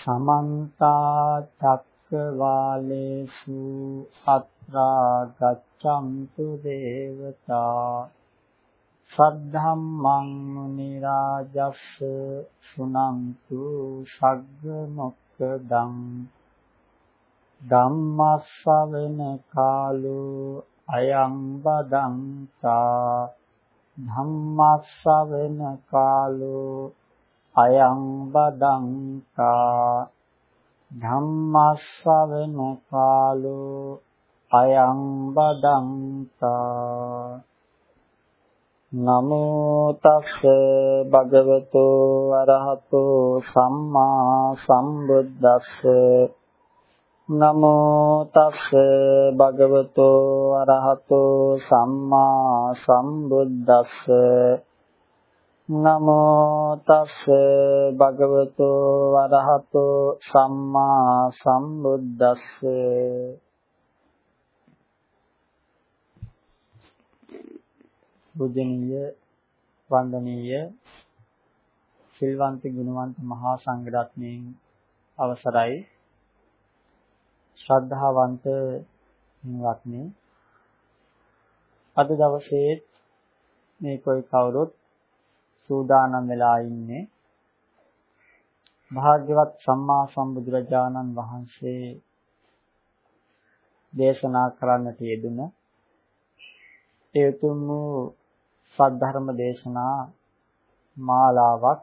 සමන්ත චක්කවාලේසු අත්‍රා ගච්ඡන්තු දේවතා සද්ධම්මං මුනි රාජස්ස සුනන්තු සග්ග මොක්කදං ධම්මස්සවෙන කාලෝ අයං බදන්තා ධම්මස්සවෙන කාලෝ අයං බදංකා ධම්මස්සවෙන කාලෝ අයං බදංකා නමෝ තස්ස භගවතු අරහතෝ සම්මා සම්බුද්දස්ස නමෝ තස්ස භගවතු අරහතෝ සම්මා සම්බුද්දස්ස නමෝ තස්ස භගවතු වරහතෝ සම්මා සම්බුද්දස්ස. බුද්ධනීය වන්දනීය සිල්වන්ත ගුණවන්ත මහා සංඝරත්නයන් අවසරයි. ශ්‍රද්ධාවන්ත හිමිවත්නි අද දවසේ මේ કોઈ කවුරුත් සූදානම් වෙලා ඉන්නේ. භාග්‍යවත් සම්මා සම්බුදුරජාණන් වහන්සේ දේශනා කරන්නට යෙදුන ඒ උතුම් වූ සද්ධර්ම දේශනා මාලාවක්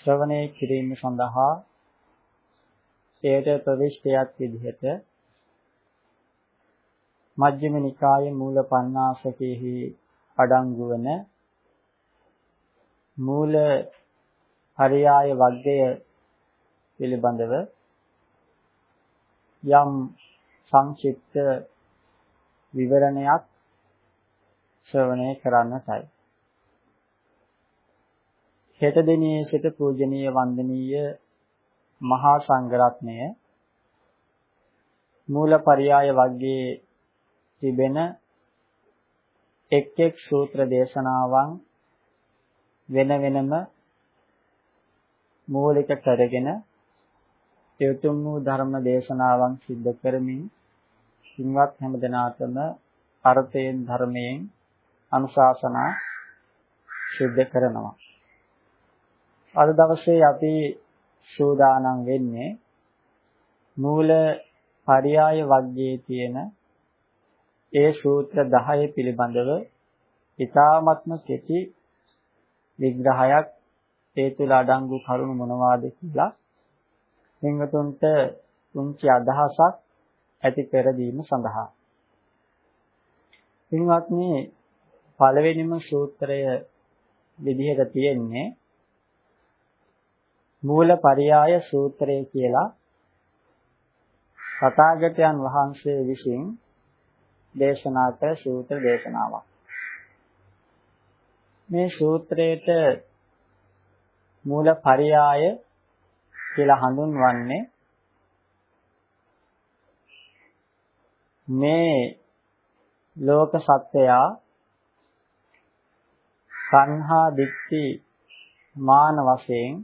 ශ්‍රවණය කිරීම සඳහා එයට ප්‍රවිෂ්ටයක් විදිහට මජ්ක්‍ධිම නිකායේ මූල පණ්ණාසකෙහි අඩංගු වන මූල පරයාය වර්ගය පිළිබඳව යම් සංක්ෂිප්ත විවරණයක් ශ්‍රවණය කරන්නටයි. හෙට දිනේ සිට පූජනීය වන්දනීය මහා සංඝරත්නය මූල පරයාය වර්ගයේ තිබෙන එක් එක් සූත්‍ර දේශනාවන් වෙන වෙනම මූලික කරගෙන යොතුම් වූ ධර්ම දේශනාවන් සිද්ධ කරමින් සින්වත් හැමදෙනාටම අර්ථයෙන් ධර්මයෙන් අනුශාසනා සිද්ධ කරනවා. අද දවසේ අපි සූදානම් වෙන්නේ මූල පරියාය වර්ගයේ තියෙන ඒ සූත්‍ර 10 පිළිබඳව ඊ타ත්ම කෙටි විග්‍රහයක් ඒ තුල අඩංගු කරුණු මොනවාද කියලා සිංහතුන්ට තුන්චි අදහසක් ඇති කර දීම සඳහා. පින්වත්නි පළවෙනිම සූත්‍රය විදිහට තියෙන්නේ මූල පරියාය සූත්‍රය කියලා තථාගතයන් වහන්සේ විසින් දේශනා කළ සූත්‍ර දේශනාවක්. මේ සූත්‍රයට මූල පරියාය කියලා හඳුන්වන්නේ මේ ලෝක සත්වයා සංහා දික්ටි මාන වශයෙන්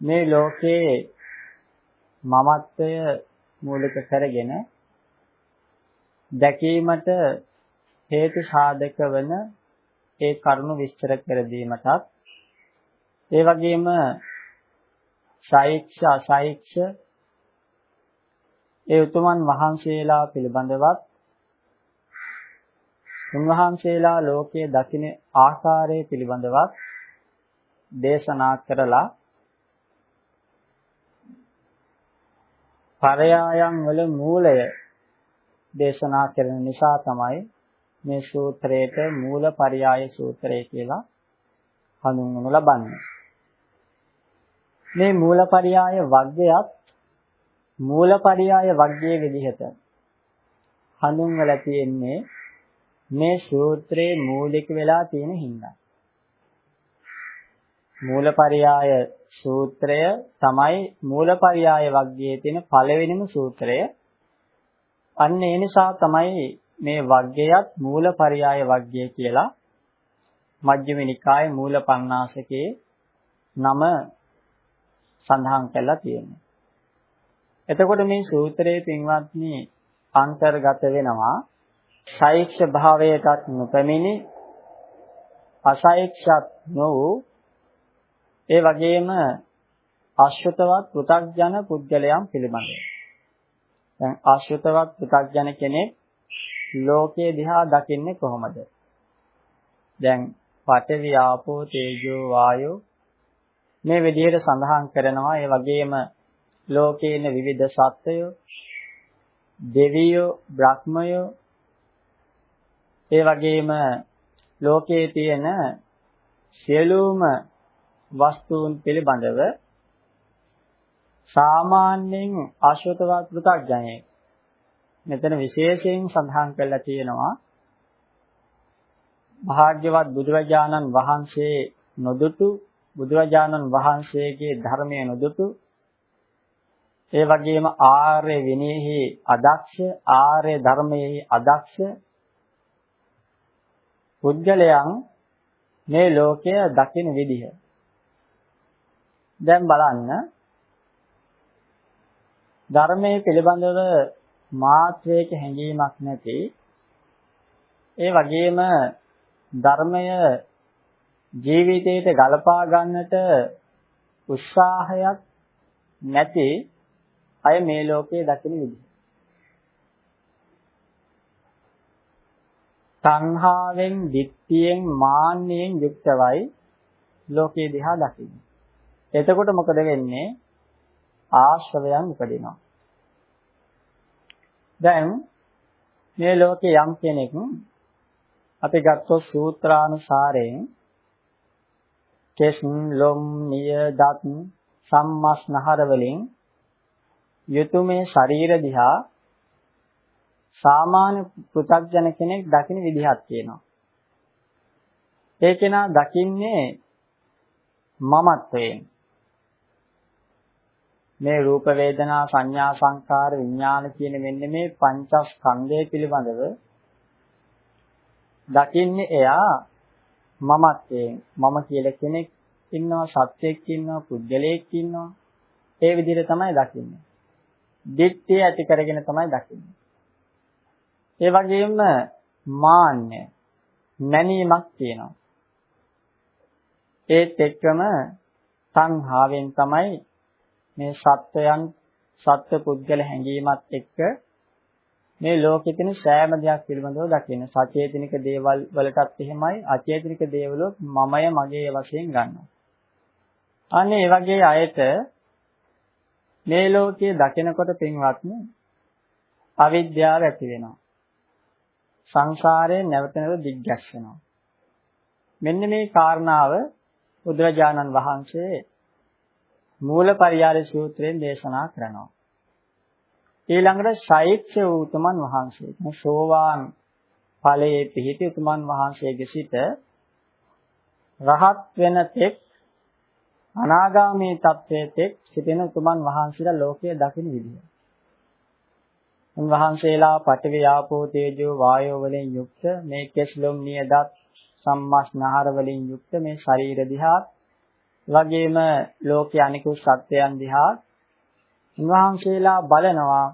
මේ ලෝකයේ මමත්වය මූලික කරගෙන දැකීමට හේතු සාධක වන ඒ කරුණු විස්තර කර දීමටත්. ඒ වගේම සායික්ෂ අසායික්ෂ ඒ උතුමන් වහන්සේලා පිළිබඳවත් උන්වහන්සේලා ලෝකයේ දකින ආකාරය පිළිබඳවත් දේශනා කරලා පරයායන් වල මූලය දේශනා කරන නිසා තමයි මේ සූත්‍රයට මූල පරියාය සූත්‍රය කියලා හඳුන්වනු ලබන්නේ. මේ මූල පරියාය වර්ගයත් මූල පරියාය වර්ගයේ විදිහට හඳුන්වලා තියෙන්නේ මේ සූත්‍රයේ මූලික වෙලා තියෙන හින්දා. මූලපරියාය සූත්‍රය තමයි මූලපරියාය වර්ගයේ තියෙන පළවෙනිම සූත්‍රය. අන්න ඒ නිසා තමයි මේ වර්ගයත් මූලපරියාය වර්ගය කියලා මජ්ක්‍ධිම නිකායේ මූල පණ්ණාසකේ නම සඳහන් කරලා තියෙනවා. එතකොට මේ සූත්‍රයේ පින්වත්නි අන්තර්ගත වෙනවා සෛක්ෂ භාවයටත් නොපැමිණි අසෛක්ෂත් නොවූ ඒ වගේම අශ්‍රතවත් පෘ탁ජන පුද්ගලයන් පිළිබඳව. දැන් අශ්‍රතවත් පෘ탁ජන කෙනෙක් ලෝකයේ දිහා දකින්නේ කොහොමද? දැන් පඨවි ආපෝ තේජෝ වායෝ මේ විදිහට සඳහන් කරනවා ඒ වගේම ලෝකේ ඉන්න විවිධ සත්වයෝ දෙවියෝ බ්‍රහ්මයෝ ඒ වගේම ලෝකයේ තියෙන සියලුම වස්තුන් පිළිබඳව සාමාන්‍යයෙන් ආශ්‍රතවත් පෘථග්ජනයෙ මෙතන විශේෂයෙන් සඳහන් කරලා තියෙනවා භාග්‍යවත් බුදුරජාණන් වහන්සේ නොදුටු බුදුරජාණන් වහන්සේගේ ධර්මයේ නොදුටු. ඒ වගේම ආර්ය විනයෙහි අදක්ෂ ආර්ය ධර්මයේ අදක්ෂ පුද්ගලයන් මේ ලෝකය දකින විදිහ. දැන් බලන්න. ධර්මයේ පිළිබඳව මාත්‍රයක හැඟීමක් නැති ඒ වගේම ධර්මය ජීවිතයට ගලපා ගන්නට උත්සාහයක් නැති අය මේ ලෝකයේ දකින විදිහ. සංහාවෙන්, ditthියෙන්, මාන්නයෙන් යුක්තවයි ලෝකයේ දිහා දකින්නේ. එතකොට මොකද වෙන්නේ? ආශ්‍රවයන් උපදිනවා. දැන් මේ ලෝකේ යම් කෙනෙක් අපි ගත්තොත් සූත්‍රානුසාරයෙන් කෙස් ලොම් නිය දත් සම්මස්නහර වලින් යතුමේ ශරීර දිහා සාමාන්‍ය පෘථග්ජන කෙනෙක් දකින විදිහක් තියෙනවා. ඒ කෙනා දකින්නේ මමත්වයෙන්. මේ රූප වේදනා සංඥා සංකාර විඥාන කියන මෙන්න මේ පංචස්කන්ධය පිළිබඳව දකින්නේ එයා මමත්වයෙන් මම කියලා කෙනෙක් ඉන්නවා සත්‍යයක් ඉන්නවා පුද්ගලයෙක් ඉන්නවා ඒ විදිහට තමයි දකින්නේ. දිට්ඨිය ඇති කරගෙන තමයි දකින්නේ. ඒ වගේම මාන්නය මැනීමක් තියෙනවා. ඒත් එක්කම සංහාවෙන් තමයි මේ සත්වයන් සත්ව පුද්ගල හැඟීමත් එක්ක මේ ලෝකෙ තියෙන සෑම දෙයක් පිළිබඳව දකින්න. සචේතනික දේවල් වලටත් එහෙමයි අචේතනික දේවලුත් මමය මගේ වශයෙන් ගන්නවා. අනේ ඒ වගේ අයට මේ ලෝකයේ දකිනකොට පින්වත්නි අවිද්‍යාව ඇති වෙනවා. සංසාරයෙන් නැවත නැවත දිග්ගැස්සෙනවා. මෙන්න මේ කාරණාව බුදුරජාණන් වහන්සේ මූලපරියාර සූත්‍රයෙන් දේශනා කරනවා. ඊළඟට ශෛක්ෂ උතුමන් වහන්සේ සෝවාන් ඵලයේ පිහිටි උතුමන් වහන්සේගේ සිට රහත් වෙන තෙක් අනාගාමී තත්වයේ තෙක් සිටින උතුමන් වහන්සේලා ලෝකයේ දකින විදිය. උන්වහන්සේලා පඨවි ආපෝ තේජෝ වායෝ වලින් යුක්ත මේ කෙස්ලොම් නියදත් සම්මස්නහර වලින් යුක්ත මේ ශරීර දිහා වගේම ලෝකයේ අනිකුත් සත්‍යයන් දිහා උන්වහන්සේලා බලනවා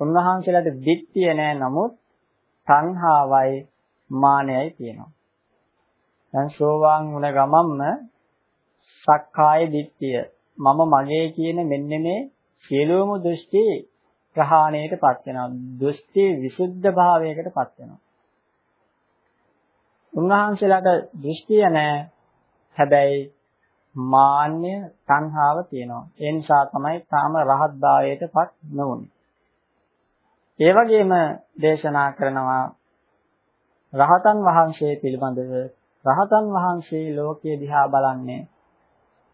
උන්වහන්සේලාට දිට්ඨිය නෑ නමුත් තණ්හාවයි මානයයි තියෙනවා. දැන් සෝවාන් වුණ ගමන්ම සක්කාය දිට්ඨිය මම මගේ කියන මෙන්න මේ සියලුම දෘෂ්ටි ප්‍රහාණයටපත් වෙනවා. දෘෂ්ටි විසුද්ධ භාවයකටපත් වෙනවා. උන්වහන්සේලාට දෘෂ්ටිය නැහැ. හැබැයි මාන්‍ය සංහාව තියෙනවා. ඒ නිසා තමයි තාම රහත් භාවයටපත් නොවුනේ. ඒ වගේම දේශනා කරනවා රහතන් වහන්සේ පිළිබඳව රහතන් වහන්සේ ලෝකයේ දිහා බලන්නේ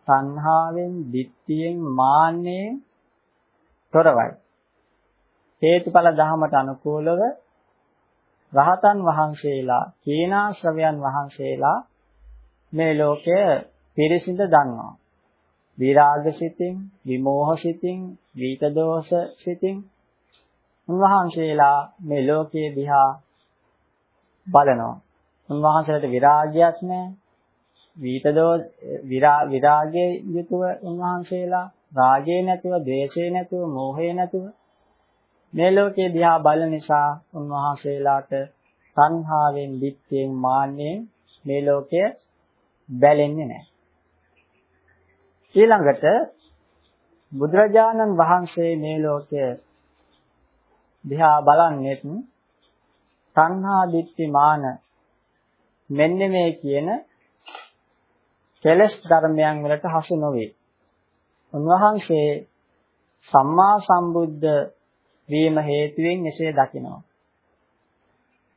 සංහාවෙන්, ditthියෙන්, මාන්නයෙන් තොරවයි. හේතුඵල ධහමට අනුකූලව රහතන් වහන්සේලා, කීනාශ්‍රවයන් වහන්සේලා මේ ලෝකය පිරිසිඳ දන්නවා. විරාග සිතින්, විමෝහ සිතින්, විත දෝෂ සිතින් උන්වහන්සේලා මේ ලෝකයේ දිහා බලනවා. උන්වහන්සේලාට විරාගයක් නැහැ. විතදෝ විරාගයේ යුතුව උන්වහන්සේලා රාගය නැතුව, ද්වේෂය නැතුව, මෝහය නැතුව මේ ලෝකේ දිහා බලන නිසා උන්වහන්සේලාට සංහාවෙන්, දික්කෙන්, මාන්නෙන් මේ ලෝකය බැලෙන්නේ නැහැ. ඊළඟට බුදුරජාණන් වහන්සේ මේ ලෝකය දිහා බලන්නේත් සංහා දිට්ඨි මාන මෙන්න මේ කියන කෙලස් ධර්මයන් වලට හසු නොවේ. උන්වහන්සේ සම්මා සම්බුද්ධ වීම හේතුවෙන් එසේ දකිනවා.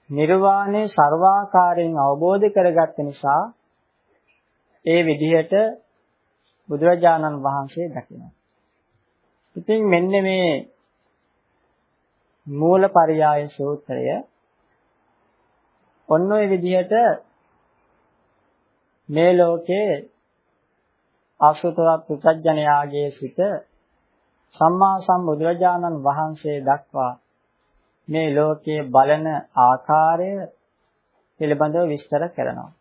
නිර්වාණය ਸਰවාකාරයෙන් අවබෝධ කරගත්ත නිසා ඒ විදිහට බුදුරජාණන් වහන්සේ දකිනවා. ඉතින් මෙන්න මේ මූලපරියාය සූත්‍රය ඔන්න ඔය විදිහට මේ ලෝකේ අසුතවත් පුත්‍ජජනයාගේ සිට සම්මා සම්බුදුරජාණන් වහන්සේ දක්වා මේ ලෝකයේ බලන ආකාරය පිළිබඳව විස්තර කරනවා.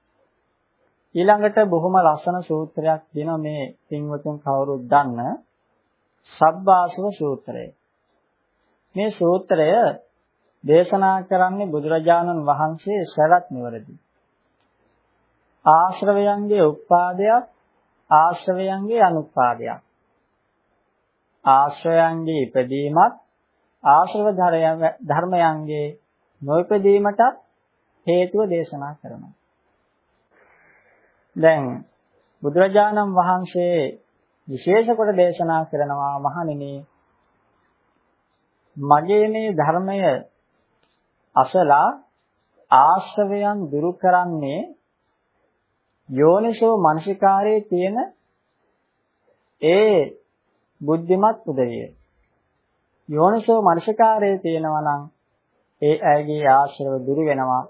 ඊළඟට බොහොම ලස්සන සූත්‍රයක් දෙනවා මේ පින්වතුන් කවුරුත් දන්න සබ්බාසව සූත්‍රය. මේ සූත්‍රය දේශනා කරන්නේ බුදුරජාණන් වහන්සේ සරත් නිවරදී. ආශ්‍රවයන්ගේ උත්පාදයක් ආශ්‍රවයන්ගේ අනුත්පාදයක්. ආශ්‍රයයන්ගේ ඉපදීමත් ආශ්‍රව ධර්මයන්ගේ නොඉපදීමට හේතුව දේශනා කරනවා. දැන් බුදුරජාණන් වහන්සේ විශේෂ කොට දේශනා කරනවා මහණෙනි මගේ මේ ධර්මය අසලා ආශ්‍රවයන් දුරු කරන්නේ යෝනිසෝ මනසිකාරයේ තියෙන ඒ බුද්ධිමත් උදවිය. යෝනිසෝ මනසිකාරයේ තියෙනවා නම් ඒ ඇගේ ආශ්‍රව දුරු වෙනවා.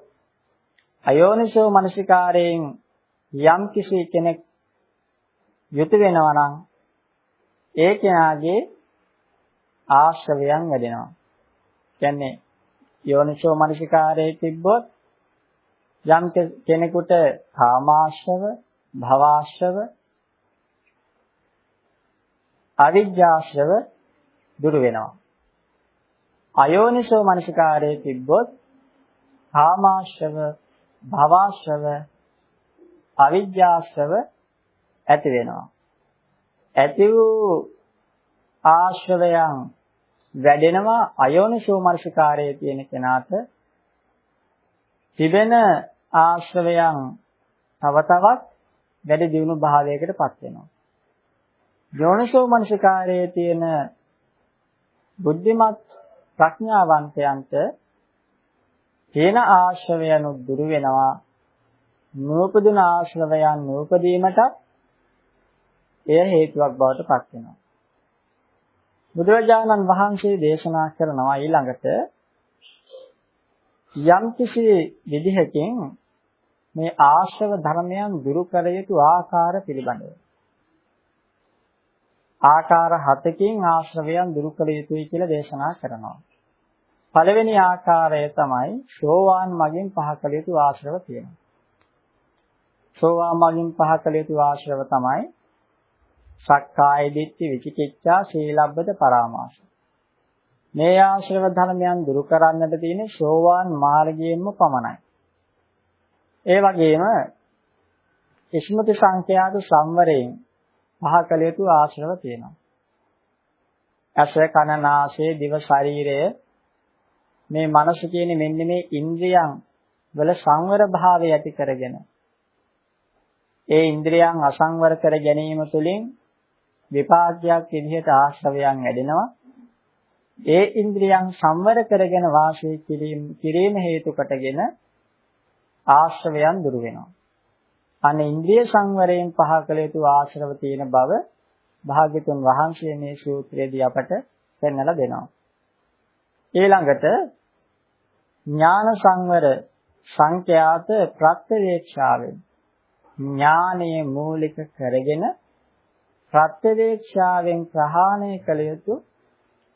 අයෝනිසෝ මනසිකාරයෙන් යම් කිසි කෙනෙක් යුතු වෙනවා නම් ඒ කෙනාගේ ආශ්‍රවයන් වැඩෙනවා. කියන්නේ යෝනිසෝ මනසිකාරයේ තිබ්බොත් යම් කෙනෙකුට කාමාශ්‍රව, භවආශ්‍රව, අවිජ්ජාශ්‍රව දුරු වෙනවා. අයෝනිසෝ මනසිකාරයේ තිබ්බොත් කාමාශ්‍රව, භවආශ්‍රව, අවිජ්ජාශ්‍රව ඇති වෙනවා. ඇති වූ ආශ්‍රවයන් වැඩෙනවා අයෝනිසෝ මනසිකාරයේ තියෙන කෙනාට තිබෙන ආශ්‍රවයන් තව තවත් වැඩි දියුණු භාවයකටපත් වෙනවා. යෝනිසෝ මනසිකාරයේ තියෙන බුද්ධිමත් ප්‍රඥාවන්තයන්ට තේන ආශ්‍රවයන් දුරු වෙනවා. නූපදුන ආශ්‍රවයන් නූපදීමට එය හේතුවක් බවට පත් වෙනවා. බුදුරජාණන් වහන්සේ දේශනා කරනවා ඊළඟට යම් කිසි විදිහකින් මේ ආශ්‍රව ධර්මයන් දුරු කර යුතු ආකාර පිළිබඳව ආකාර හතකින් ආශ්‍රවයන් දුරු කළ යුතුයි කියලා දේශනා කරනවා. පළවෙනි ආකාරය තමයි සෝවාන් මගින් පහ කළ යුතු ආශ්‍රව තියෙනවා. සෝවාන් මගින් පහ කළ යුතු ආශ්‍රව තමයි සක්කාය දිට්ඨි විචිකිච්ඡා සීලබ්බත පරාමාස. මේ ආශ්‍රව ධර්මයන් දුරු කරන්නට තියෙන්නේ සෝවාන් මාර්ගයෙන්ම පමණයි. ඒ වගේම ඉස්මති සංඛ්‍යාත සංවරයෙන් පහ කළ යුතු ආශ්‍රව තියෙනවා. ඇස කන නාසය දිව ශරීරය මේ මනස කියන මෙන්න මේ ඉන්ද්‍රියන් වල සංවර භාවය ඇති කරගෙන ඒ ඉන්ද්‍රියන් අසංවර කර ගැනීම තුළින් විපාකයක් විදිහට ආශ්‍රවයන් වැඩෙනවා. ඒ ඉන්ද්‍රියන් සංවර කරගෙන වාසය කිරීම කිරීම හේතු කොටගෙන ආශ්‍රවයන් දුරු වෙනවා. අනේ ඉන්ද්‍රිය සංවරයෙන් පහ කළ යුතු ආශ්‍රව තියෙන බව භාග්‍යතුන් වහන්සේ මේ සූත්‍රයේදී අපට පෙන්වලා දෙනවා. ඊළඟට ඥාන සංවර සංඛ්‍යාත ප්‍රත්‍යවේක්ෂාවෙන් ඥානයේ මූලික කරගෙන ප්‍රත්‍යවේක්ෂාවෙන් ප්‍රහාණය කළ යුතු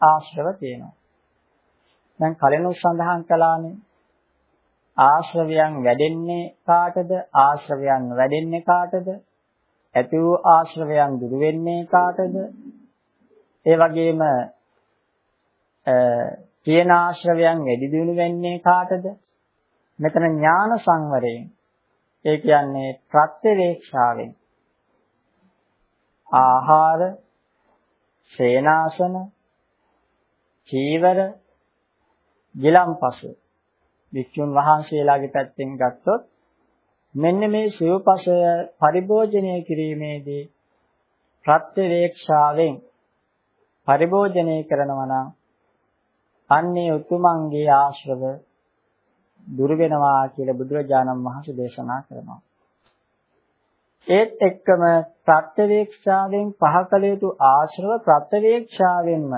ආශ්‍රව තියෙනවා. දැන් කලිනු සඳහන් කළානේ ආශ්‍රවයන් වැඩෙන්නේ කාටද? ආශ්‍රවයන් වැඩෙන්නේ කාටද? ඇති වූ ආශ්‍රවයන් දුරු වෙන්නේ කාටද? ඒ වගේම තියෙන ආශ්‍රවයන් වැඩි දියුණු වෙන්නේ කාටද? මෙතන ඥාන සංවරයෙන්. ඒ කියන්නේ ප්‍රත්‍යවේක්ෂාවෙන්. ආහාර, සේනාසන, චීවර, ගිලම්පස. වික්ෂුන් වහන්සේලාගේ පැත්තෙන් ගත්තොත් මෙන්න මේ සිව්පසය පරිභෝජනය කිරීමේදී ප්‍රත්‍යවේක්ෂාවෙන් පරිභෝජනය කරනවා නම් අන්නේ උතුමන්ගේ ආශ්‍රව දුර වෙනවා කියලා බුදුරජාණන් වහන්සේ දේශනා කරනවා. ඒත් එක්කම ප්‍රත්‍යවේක්ෂාවෙන් පහකල යුතු ආශ්‍රව ප්‍රත්‍යවේක්ෂාවෙන්ම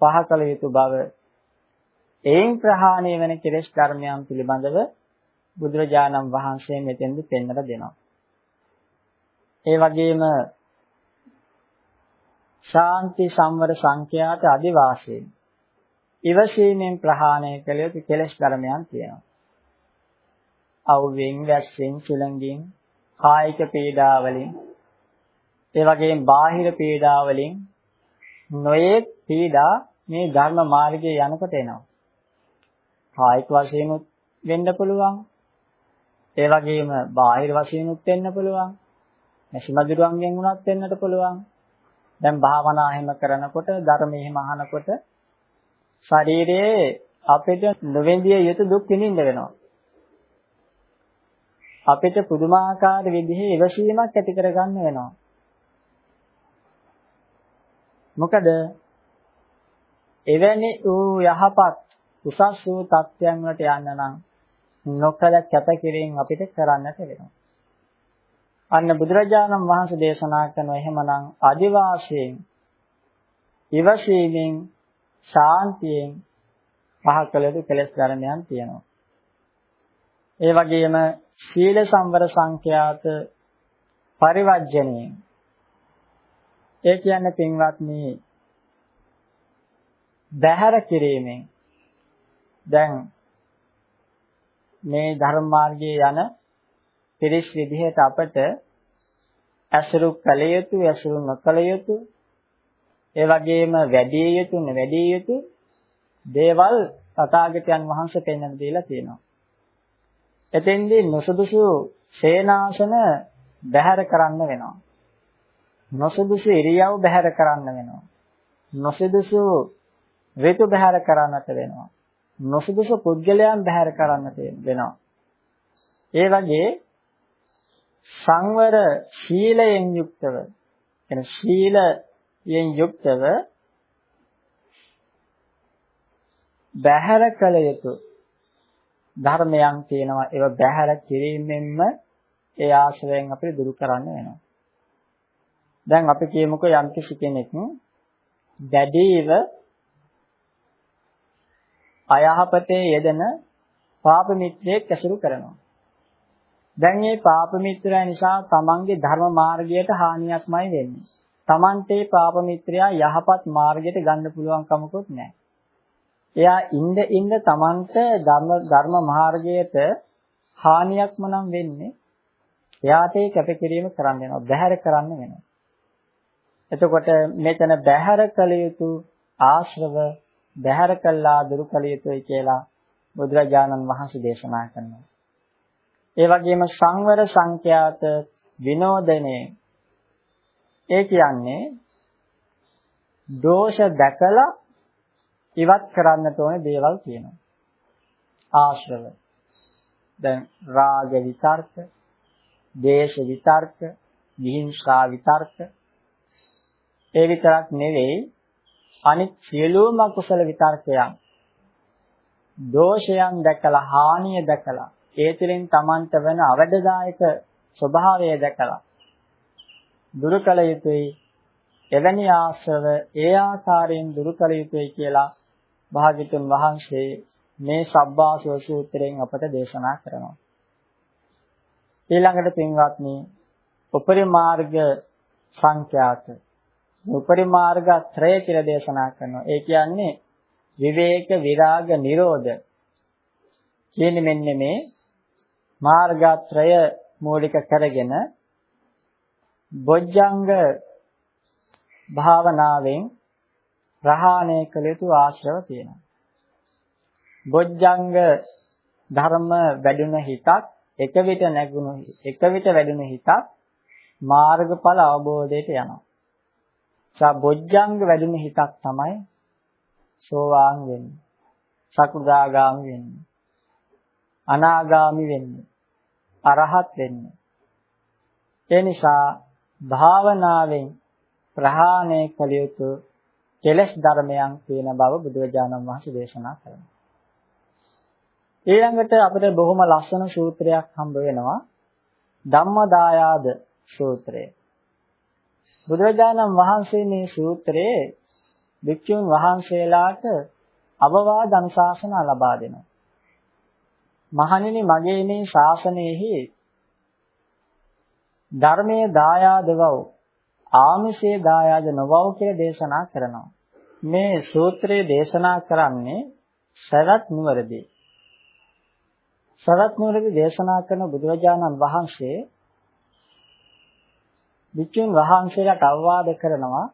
පහකල යුතු බව එයින් ප්‍රහාණය වෙන කෙලෙස් කර්මයන් පිළිබඳව බුදුරජාණන් වහන්සේ මෙතෙන්දි පෙන්වලා දෙනවා. ඒ වගේම ශාන්ති සංවර සංඛ්‍යාත අදිවාසයෙන් ඉවසීමෙන් ප්‍රහාණය කළ යුතු කෙලෙස් ධර්මයන් තියෙනවා. අවුවෙන්, වැස්සෙන්, සුළඟින්, කායික පීඩා වලින්, ඒ වගේම බාහිර පීඩා වලින් නොයෙක් පීඩා මේ ධර්ම මාර්ගයේ යනකොට එනවා. කායික වශයෙන් වෙන්න පුළුවන්. ඒ වගේම බාහිර වශයෙන් උත් වෙන්න පුළුවන්. නැසිමදුරුවන්ගෙන් උනත් වෙන්නට පුළුවන්. දැන් භාවනා එහෙම කරනකොට ධර්ම එහෙම අහනකොට ශරීරයේ අපිට නොවෙන්දිය යුතු දුක් විඳින්න වෙනවා. අපිට පුදුමාකාර විදිහේ ඉවසීමක් ඇති කරගන්න වෙනවා. මොකද එවැනි වූ යහපත් උසස් වූ තත්ත්වයන් වලට යන්න නම් නොකල කැපකිරීම අපිට කරන්නට වෙනවා. අන්න බුදුරජාණන් වහන්සේ දේශනා කරන එහෙමනම් අදිවාසයෙන් ඉවසීමෙන් ශාන්තියෙන් පහ කළ යුතු කෙලෙස් ධර්මයන් තියෙනවා. ඒ වගේම සීල සංවර සංඛ්‍යාත පරිවර්ජණයෙන් ඒ කියන්නේ පින්වත්නි බහැර කිරීමෙන් දැන් මේ ධර්ම මාර්ගයේ යන පිරිස් විදිහට අපට ඇසුරු කළ යුතු ඇසුරු නොකළ යුතු ඒ වගේම වැඩි යුතු නැවැඩි යුතු දේවල් තථාගතයන් වහන්සේ පෙන්වන්න දීලා තියෙනවා. එතෙන්දී නොසුදුසු සේනාසන බැහැර කරන්න වෙනවා. නොසුදුසු ඉරියව් බැහැර කරන්න වෙනවා. නොසුදුසු ඍතු බැහැර කරන්නට වෙනවා. නොසුදුසු පුද්ගලයන් බැහැර කරන්නට වෙනවා. ඒ වගේ සංවර ශීලයෙන් යුක්තව එන ශීල යෙන් යුක්තව බහැර කළ යුතු ධර්මයන් තියෙනවා. ඒව බහැර කිරීමෙන්ම ඒ ආශ්‍රයෙන් අපිට දුරු කරන්න වෙනවා. දැන් අපි කියමුකෝ යම් කිසි කෙනෙක් දැඩීව අයහපතේ යෙදෙන පාප මිත්‍රයෙක් ඇසුරු කරනවා. දැන් මේ පාප මිත්‍රයා නිසා තමන්ගේ ධර්ම මාර්ගයට හානියක්මයි වෙන්නේ. Tamante පාප මිත්‍රයා යහපත් මාර්ගයට ගන්න පුළුවන් කමකුත් නැහැ. එයා ඉන්න ඉන්න Tamante ධර්ම ධර්ම මාර්ගයට හානියක්ම නම් වෙන්නේ. එයාට ඒ කැපකිරීම කරන්න වෙනවා. බැහැර කරන්න වෙනවා. එතකොට මෙතන බැහැර කළ යුතු ආශ්‍රව බැහැර කළා දුරු කළ යුතුයි කියලා බුදුරජාණන් වහන්සේ දේශනා කරනවා. ඒ වගේම සංවර සංඛ්‍යාත විනෝදනේ ඒ කියන්නේ දෝෂ දැකලා ඉවත් කරන්නට ඕනේ දේවල් කියනවා. ආශ්‍රව. දැන් රාග විතර්ක, දේශ විතර්ක, විහිංසා විතර්ක. ඒ විතරක් නෙවෙයි අනිත් සියලුම කුසල විතර්කයන් දෝෂයන් දැකලා හානිය දැකලා ඒ තුළින් Tamanට වෙන අවඩදායක ස්වභාවය දැකලා දුරු කළ යුතුයි. එවැනි ආශ්‍රව ඒ ආකාරයෙන් දුරු කළ යුතුයි කියලා භාග්‍යතුන් වහන්සේ මේ සබ්බාසව සූත්‍රයෙන් අපට දේශනා කරනවා. ඊළඟට පින්වත්නි උපරිමාර්ග සංඛ්‍යාත. උපරිමාර්ග ත්‍රය කියලා දේශනා කරනවා. ඒ කියන්නේ විවේක විරාග නිරෝධ කියන්නේ මෙන්න මේ මාර්ගත්‍රය මූලික කරගෙන බොජ්ජංග භාවනාවෙන් ප්‍රහාණය කළ යුතු ආශ්‍රව තියෙනවා. බොජ්ජංග ධර්ම වැඩුණ හිතක් එක විට නැගුණු එක විට වැඩුණ හිතක් මාර්ගඵල අවබෝධයට යනවා. සා බොජ්ජංග වැඩුණ හිතක් තමයි සෝවාන් වෙන්නේ. සකුදාගාමි වෙන්නේ. අනාගාමි වෙන්නේ. අරහත් වෙන්නේ. ඒ නිසා භාවනාවෙන් ප්‍රහාණය කළ යුතු කෙලෙස් ධර්මයන් කියන බව බුදුරජාණන් වහන්සේ දේශනා කරනවා. ඊළඟට අපිට බොහොම ලස්සන සූත්‍රයක් හම්බ වෙනවා ධම්මදායාද සූත්‍රය. බුදුරජාණන් වහන්සේ මේ සූත්‍රයේ භික්ෂුන් වහන්සේලාට අවවාද අනුශාසන ලබා දෙනවා. මහණෙනි මගේ මේ ශාසනයෙහි ධර්මයේ දායාදවව ආමිෂයේ දායාද නොවව කියලා දේශනා කරනවා. මේ සූත්‍රයේ දේශනා කරන්නේ සරත් නුවරදී. සරත් නුවරදී දේශනා කරන බුදුරජාණන් වහන්සේ විචුන් වහන්සේලාට අවවාද කරනවා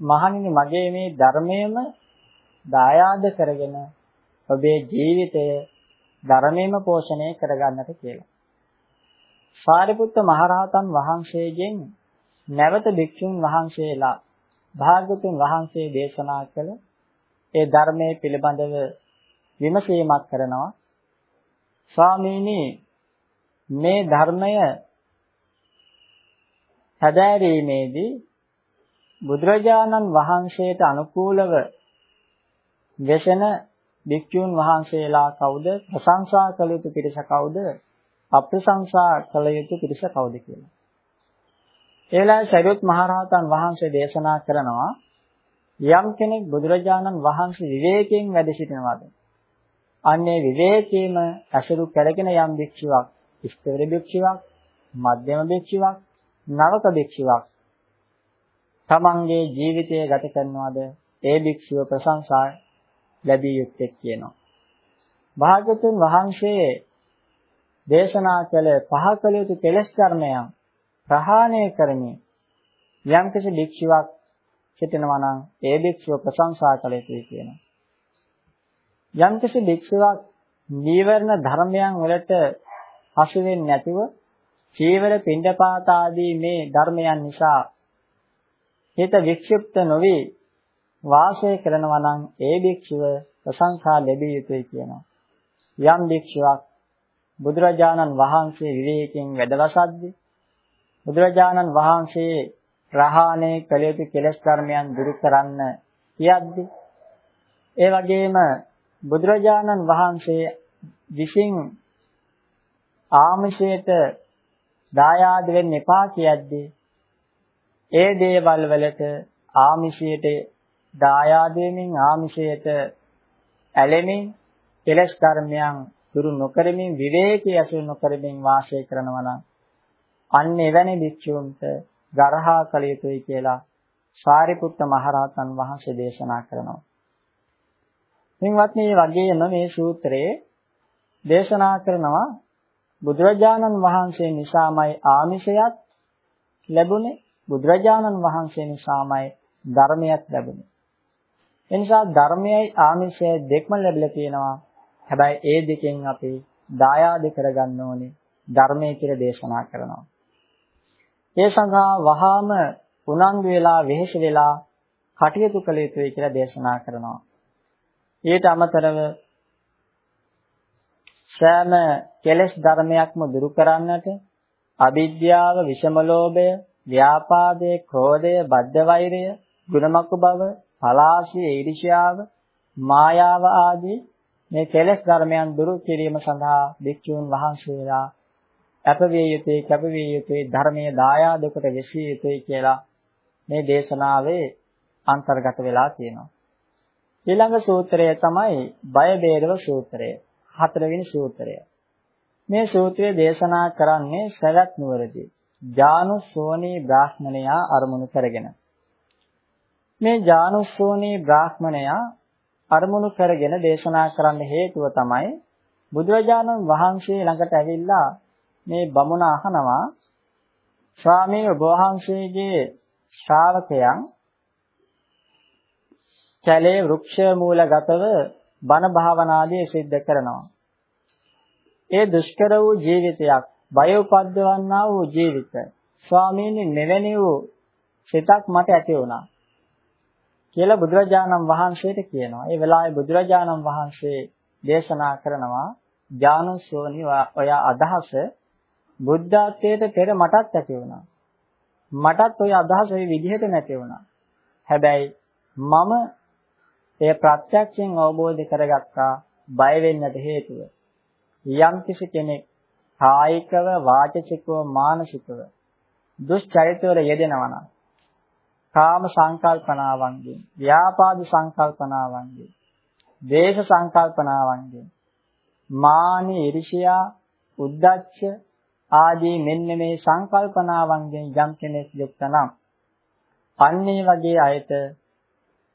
මහණෙනි මගේ මේ ධර්මයේම දායාද කරගෙන ඔබේ ජීවිතය ධර්මයෙන්ම පෝෂණය කරගන්නට කියලා. සාරිපුත්ත මහරහතන් වහන්සේගෙන් නැවත භික්ෂුන් වහන්සේලා භාගතුන් වහන්සේ දේශනා කළ ඒ ධර්මයේ පිළිබඳව විමසීමක් කරනවා. ස්වාමීනි මේ ධර්මය හැදෑරීමේදී බුදුරජාණන් වහන්සේට අනුකූලව වෙසෙන භික්ෂුන් වහන්සේලා කවුද? ප්‍රශංසා කළ යුතු පිරිස කවුද? අප්‍රශංසා කළ යුතු පිරිස කවුද කියලා. ඒලා සරියුත් මහරහතන් වහන්සේ දේශනා කරනවා යම් කෙනෙක් බුදුරජාණන් වහන්සේ විවේකයෙන් වැඩ සිටිනවාද අන්නේ විවේකීම ඇසුරු කරගෙන යම් භික්ෂුවක් ඉස්තර භික්ෂුවක් මධ්‍යම භික්ෂුවක් නවක භික්ෂුවක් තමන්ගේ ජීවිතය ගත කරනවාද ඒ භික්ෂුව ප්‍රශංසා ලැබිය යුත්තේ කියනවා. භාගතුන් වහන්සේ දේශනා කළ පහ කළ යුතු කෙලෙස් කර්මයන් ප්‍රහාණය කරමින් යම්කිසි භික්ෂුවක් සිටිනවා නම් ඒ භික්ෂුව ප්‍රශංසා කළ යුතුයි කියනවා. යම්කිසි භික්ෂුවක් නීවරණ ධර්මයන් වලට හසු වෙන්නේ නැතිව චීවර පින්ඩපාත ආදී මේ ධර්මයන් නිසා හිත වික්ෂිප්ත නොවි වාසය කරනවා නම් ඒ භික්ෂුව ප්‍රශංසා ලැබිය යුතුයි කියනවා. යම් භික්ෂුවක් බුදුරජාණන් වහන්සේ විවේකයෙන් වැඩවසද්දී බුදුරජාණන් වහන්සේ ප්‍රහාණය කළ යුතු කෙලෙස් කර්මයන් දුරු කරන්න කියද්දී ඒ වගේම බුදුරජාණන් වහන්සේ විසින් ආමිෂයට දායාද වෙන්න එපා කියද්දී ඒ දේවල් වලට ආමිෂයට දායාද වෙමින් ආමිෂයට ඇලෙමින් කෙලස් කර්මයන් දුරු නොකරමින් විවේකී ඇසුරු නොකරමින් වාසය කරනවා නම් අන්න එවැනි භික්ෂූන්ට ගරහා කළ යුතුයි කියලා සාරිපුත්ත මහරහතන් වහන්සේ දේශනා කරනවා. මින්වත්නි වගේම මේ සූත්‍රයේ දේශනා කරනවා බුදුරජාණන් වහන්සේ නිසාමයි ආමිෂයත් ලැබුණේ බුදුරජාණන් වහන්සේ නිසාමයි ධර්මයක් ලැබුණේ. එනිසා ධර්මයයි ආමිෂයයි දෙකම ලැබිලා තියෙනවා. හැබැයි ඒ දෙකෙන් අපි දායාද කරගන්න ඕනේ ධර්මයේ කියලා දේශනා කරනවා. ඒ සඳහා වහාම උනන්දු වෙලා වෙහෙස වෙලා කටයුතු කළ යුතුයි කියලා දේශනා කරනවා. ඊට අමතරව සෑම කෙලෙස් ධර්මයක්ම දුරු කරන්නට අවිද්‍යාව, විෂම ලෝභය, ව්‍යාපාදයේ, ක්‍රෝධය, බද්ධ වෛරය, ගුණමක බව, පලාශී, ඊර්ෂ්‍යාව, මායාව ආදී මේ කෙලෙස් ධර්මයන් දුරු කිරීම සඳහා භික්ෂුන් වහන්සේලා අපවිය යුතුයි, කැපවිය යුතුයි, ධර්මයේ දායාද කොට වෙසිය යුතුයි කියලා මේ දේශනාවේ අන්තර්ගත වෙලා තියෙනවා. ඊළඟ සූත්‍රය තමයි බය බේරව සූත්‍රය. හතරවෙනි සූත්‍රය. මේ සූත්‍රය දේශනා කරන්නේ සවැත් නුවරදී. ජානුස්සෝනී බ්‍රාහ්මණයා අරමුණු කරගෙන. මේ ජානුස්සෝනී බ්‍රාහ්මණයා අරමුණු කරගෙන දේශනා කරන්න හේතුව තමයි බුදුරජාණන් වහන්සේ ළඟට ඇවිල්ලා මේ බමුණ අහනවා ස්වාමී ඔබ වහන්සේගේ ශ්‍රාවකයන් කැලේ වෘක්ෂ මූලගතව බණ භාවනාදී සිද්ධ කරනවා. ඒ දුෂ්කර වූ ජීවිතයක් බය උපද්දවන්නා වූ ජීවිත ස්වාමීනි මෙවැනි වූ සිතක් මට ඇති වුණා කියලා බුදුරජාණන් වහන්සේට කියනවා. ඒ වෙලාවේ බුදුරජාණන් වහන්සේ දේශනා කරනවා ඥානසෝනි ඔය අදහස බුද්ධත්වයට පෙර මටත් ඇති වුණා. මටත් ওই අදහස ওই විදිහට නැති වුණා. හැබැයි මම එය ප්‍රත්‍යක්ෂයෙන් අවබෝධ කරගත්තා බය වෙන්නට හේතුව. යම් කිසි කෙනෙක් කායිකව වාචිකව මානසිකව දුෂ්චරිතවල යෙදෙනවා නම් කාම සංකල්පනාවන්ගෙන් ව්‍යාපාද සංකල්පනාවන්ගෙන් දේශ සංකල්පනාවන්ගෙන් මානි ඉරිෂියා උද්දච්ච ආදී මෙන්න මේ සංකල්පනාවන්ගෙන් යම් කෙනෙක් යුක්ත නම් අන්නේ වගේ අයට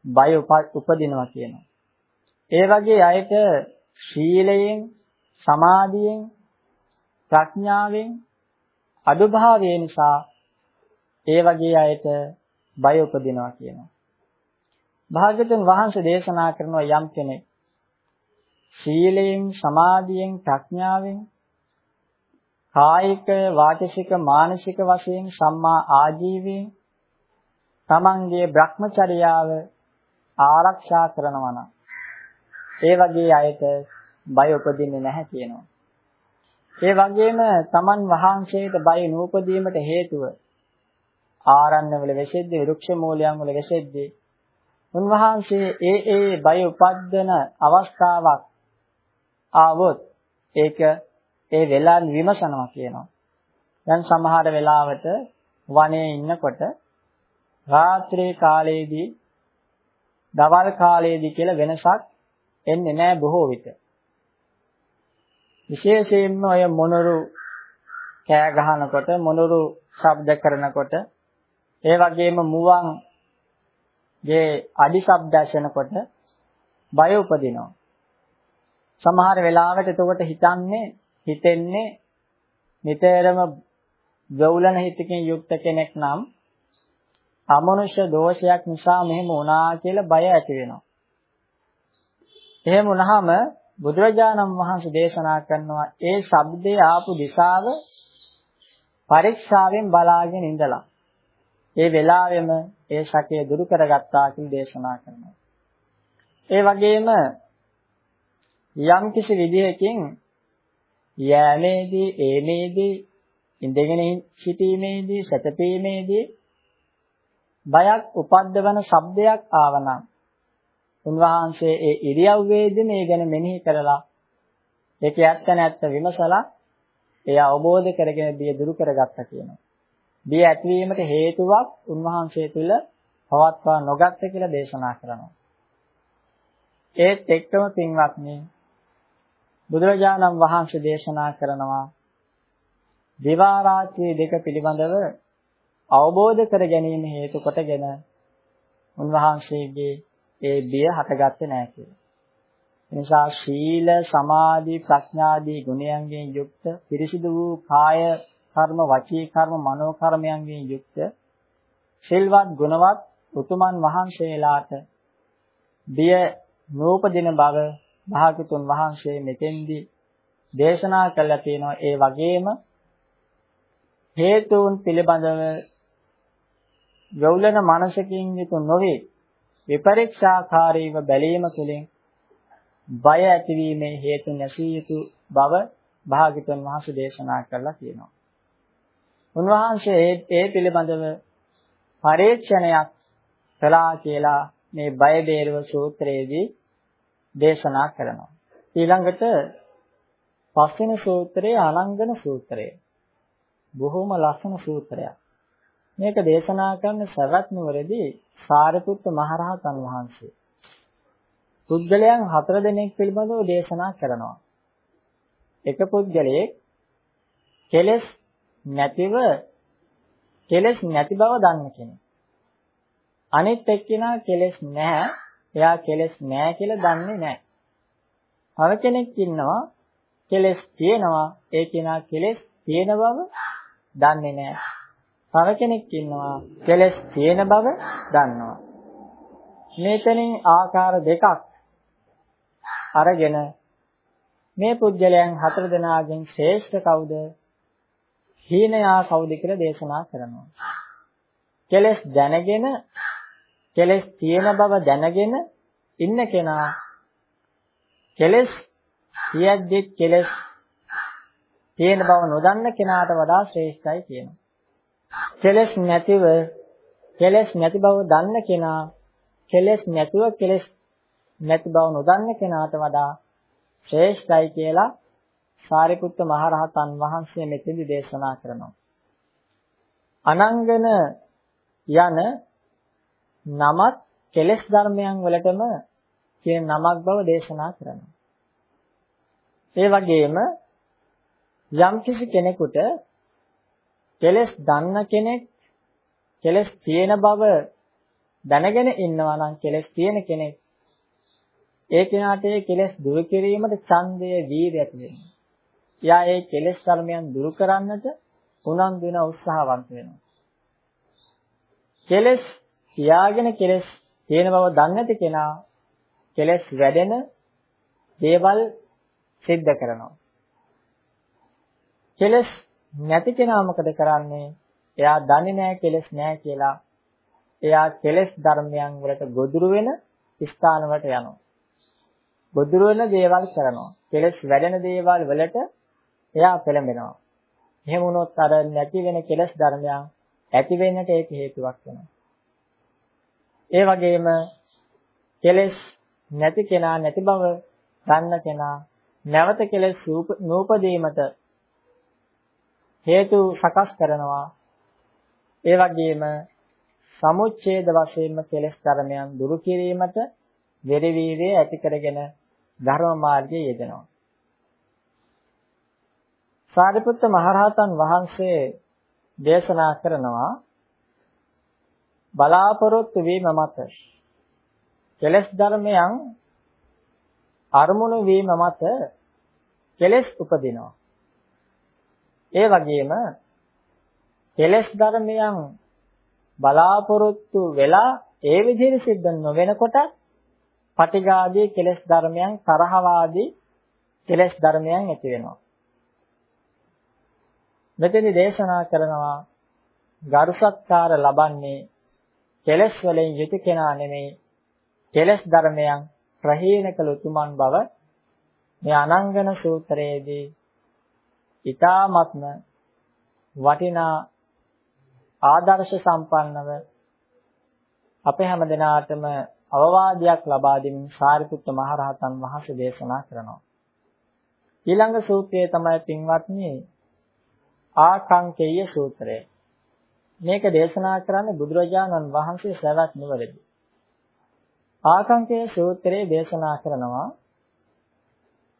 බය උපදිනවා කියනවා. ඒ වගේ අයට ශීලයෙන් සමාධියෙන් ප්‍රඥාවෙන් අදුභාවය නිසා ඒ වගේ අයට බය උපදිනවා කියනවා. භාග්‍යතුන් වහන්සේ දේශනා කරන යම් කෙනෙක් සීලයෙන් සමාධියෙන් ප්‍රඥාවෙන් කායික වාචසික මානසික වශයෙන් සම්මා ආජීවයෙන් තමන්ගේ භ්‍රමචර්යාව ආරක්ෂා කරනවා නම් ඒ වගේ අයට බය උපදින්නේ නැහැ කියනවා. ඒ වගේම තමන් වහන්සේට බය නූපදීමට හේතුව ආරණ්‍යවල වෙසෙද්දී වෘක්ෂ මූලයන් වල වෙසෙද්දී උන්වහන්සේ ඒ ඒ බය උපද්දන අවස්ථාවක් ආවොත් ඒක ඒ වෙලාන් විමසනවා කියනවා. දැන් සමහර වෙලාවට වනයේ ඉන්නකොට රාත්‍රී කාලයේදී දවල් කාලයේදී කියලා වෙනසක් එන්නේ නැහැ බොහෝ විට. විශේෂයෙන්ම ඔය මොනරු කෑ ගහනකොට මොනරු ශබ්ද කරනකොට ඒ වගේම මුවන් ගේ අඩි ශබ්ද ඇසෙනකොට බය උපදිනවා. සමහර වෙලාවට එතකොට හිතන්නේ හිතෙන්නේ නිතරම ගෞලන හිතකින් යුක්ත කෙනෙක් නම් අමනුෂ්‍ය දෝෂයක් නිසා මෙහෙම වුණා කියලා බය ඇති වෙනවා. එහෙම වුණාම බුදුරජාණන් වහන්සේ දේශනා කරනවා ඒ ශබ්දේ ආපු දිශාව පරීක්ෂාවෙන් බලාගෙන ඉඳලා ඒ වෙලාවෙම ඒ ශකය දුරු කරගත්තා කියලා දේශනා කරනවා. ඒ වගේම යම් කිසි විදිහකින් යෑමේදී ඒමේදී ඉඳගෙන සිටීමේදී සැතපීමේදී බයක් උපද්දවන ශබ්දයක් ආවනම් උන්වහන්සේ ඒ ඉරියව්වේදී මේ ගැන මෙනෙහි කරලා ඒක ඇත්ත නැත්ත විමසලා ඒ අවබෝධ කරගෙන බිය දුරු කරගත්තා කියනවා. බිය ඇතිවීමට හේතුවක් උන්වහන්සේ තුල පවත්වා නොගත්ත කියලා දේශනා කරනවා. ඒත් එක්කම පින්වත්නි බුදුරජාණන් වහන්සේ දේශනා කරනවා දිවා රාත්‍රී දෙක පිළිබඳව අවබෝධ කර ගැනීම හේතු කොටගෙන උන්වහන්සේගේ ඒ බිය හටගත්තේ නැහැ කියලා. එනිසා ශීල සමාධි ප්‍රඥාදී ගුණයන්ගෙන් යුක්ත පිරිසිදු වූ කාය කර්ම වචී කර්ම මනෝ කර්මයන්ගෙන් යුක්ත. සිල්වත් ගුණවත් උතුමන් වහන්සේලාට බිය නූපදින බව භාගතුන් වහන්සේ මෙතෙන්දී දේශනා කළා තියෙනවා ඒ වගේම හේතුන් පිළිබඳව යොවුලන මනසකින් යුතු නොවේ. විපරීක්ෂාකාරීව බැලීම තුළින් බය ඇතිවීමේ හේතු නැසිය යුතු බව භාග්‍යතුන් වහන්සේ දේශනා කළා කියනවා. උන්වහන්සේ ඒ පිළිබඳව පරීක්ෂණයක් කළා කියලා මේ බය බේරව සූත්‍රයේදී දේශනා කරනවා. ඊළඟට පස්වෙනි සූත්‍රයේ අනංගන සූත්‍රය. බොහොම ලස්සන සූත්‍රයක්. මේක දේශනා කරන සවැත් නුවරදී සාරිපුත්ත මහරහතන් වහන්සේ. පුද්ගලයන් හතර දෙනෙක් පිළිබඳව දේශනා කරනවා. එක පුද්ගලයෙක් කෙලස් නැතිව කෙලස් නැති බව දන්න කෙනෙක්. අනිත් එක්කෙනා කෙලස් නැහැ. එයා කෙලස් නැහැ කියලා දන්නේ නැහැ. තව කෙනෙක් ඉන්නවා කෙලස් තියෙනවා ඒ කෙනා කෙලස් තියෙන බව දන්නේ නැහැ. තව කෙනෙක් ඉන්නවා කෙලස් තියෙන බව දන්නවා. මෙතනින් ආකාර දෙකක් අරගෙන මේ පුජ්‍යලයන් හතර දෙනාගෙන් ශ්‍රේෂ්ඨ කවුද? හීනයා කවුද කියලා දේශනා කරනවා. කෙලස් දැනගෙන කෙලස් තියෙන බව දැනගෙන ඉන්න කෙනා කෙලස් සියද්දි කෙලස් තියෙන බව නොදන්න කෙනාට වඩා ශ්‍රේෂ්ඨයි කියනවා. කෙලස් නැතිව කෙලස් නැති බව දන්න කෙනා කෙලස් නැතුව කෙලස් නැති බව නොදන්න කෙනාට වඩා ශ්‍රේෂ්ඨයි කියලා සාරිපුත්ත මහරහතන් වහන්සේ මෙතෙන්දි දේශනා කරනවා. අනංගන යන නමත් කෙලස් ධර්මයන් වලටම කියන නමක් බව දේශනා කරනවා. ඒ වගේම යම්කිසි කෙනෙකුට කෙලස් දන්න කෙනෙක් කෙලස් තියෙන බව දැනගෙන ඉන්නවා නම් කෙලස් තියෙන කෙනෙක් ඒ කෙනාට ඒ කෙලස් දුරු කිරීමට ඡන්දය වීර්යය ඇති වෙනවා. එයා ඒ කෙලස් ධර්මයන් දුරු කරන්නට උනන්දු වෙන උත්සාහවන්ත වෙනවා. කෙලස් තියාගෙන කෙලස් තියෙන බව දන්නේ නැති කෙනා කෙලස් වැඩෙන දේවල් සිද්ධ කරනවා. කෙලස් නැති කෙනා මොකද කරන්නේ? එයා දන්නේ නැහැ කෙලස් නැහැ කියලා. එයා කෙලස් ධර්මයන් වලට ගොදුරු වෙන ස්ථාන වලට යනවා. ගොදුරු වෙන දේවල් කරනවා. කෙලස් වැඩෙන දේවල් වලට එයා පෙළඹෙනවා. එහෙම වුණොත් අර නැති වෙන කෙලස් ධර්මයන් ඇති වෙන්නට ඒක හේතුවක් වෙනවා. ඒ වගේම කෙලස් නැති කෙනා නැති බව දන්න කෙනා නැවත කෙලස් නූපදීමට හේතු සකස් කරනවා ඒ වගේම සමුච්ඡේද වශයෙන්ම කෙලස් ධර්මයන් දුරු කිරීමට වෙරි වීර්යය ඇති කරගෙන ධර්ම මාර්ගයේ යෙදෙනවා සාරිපුත්ත මහරහතන් වහන්සේ දේශනා කරනවා බලාපොරොත්තු වීම මත කෙලස් ධර්මයන් අරමුණු වීම මත කෙලස් උපදිනවා. ඒ වගේම කෙලස් ධර්මයන් බලාපොරොත්තු වෙලා ඒ විදිහට සිද්ධ නොවෙනකොට පටිඝාදී කෙලස් ධර්මයන් තරහවාදී කෙලස් ධර්මයන් ඇති වෙනවා. මෙතනදී දේශනා කරනවා ගරුසත්කාර ලබන්නේ කෙලස් වලින් යුතු කෙනා නෙමෙයි කෙලස් ධර්මයන් ප්‍රහීන කළ උතුමන් බව මේ අනංගන සූත්‍රයේදී ඊ타ත්ම වටිනා ආදර්ශ සම්පන්නව අපේ හැම දිනාටම අවවාදයක් ලබා දෙමින් සාරිපුත්ත මහරහතන් වහන්සේ දේශනා කරනවා. ඊළඟ සූත්‍රය තමයි පින්වත්නි ආකංකේය සූත්‍රය. මේක දේශනා කරන්නේ බුදුරජාණන් වහන්සේ සවැත් නුවරදී. ආකංකේ සූත්‍රයේ දේශනා කරනවා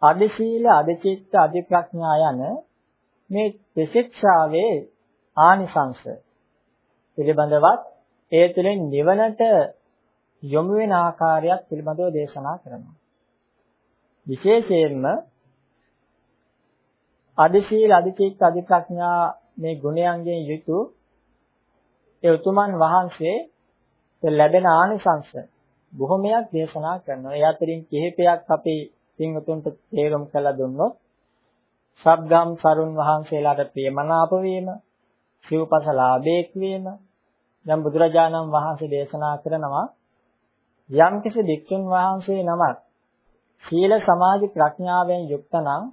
අධිශීල අධිචිත්ත අධිප්‍රඥා යන මේ ත්‍රිශික්ෂාවේ ආනිසංශ පිළිබඳවත් ඒ තුළින් නිවනට යොමු වෙන ආකාරයක් පිළිබඳව දේශනා කරනවා. විශේෂයෙන්ම අධිශීල අධිචිත්ත අධිප්‍රඥා මේ ගුණයන්ගෙන් යුතු ඒ උතුමන් වහන්සේ ලැබෙන ආනිසංශ බොහොමයක් දේශනා කරනවා. ඒ අතරින් කිහිපයක් අපි පින්වතුන්ට තේරුම් කළ දුන්නොත් සබ්ගම් සරුන් වහන්සේලාට ප්‍රියමනාප වීම, සිව්පසලාභේක් වීම, දැන් බුදුරජාණන් වහන්සේ දේශනා කරනවා යම්කිසි වික්ෂුන් වහන්සේ නමක් සීල සමාධි ප්‍රඥාවෙන් යුක්ත නම්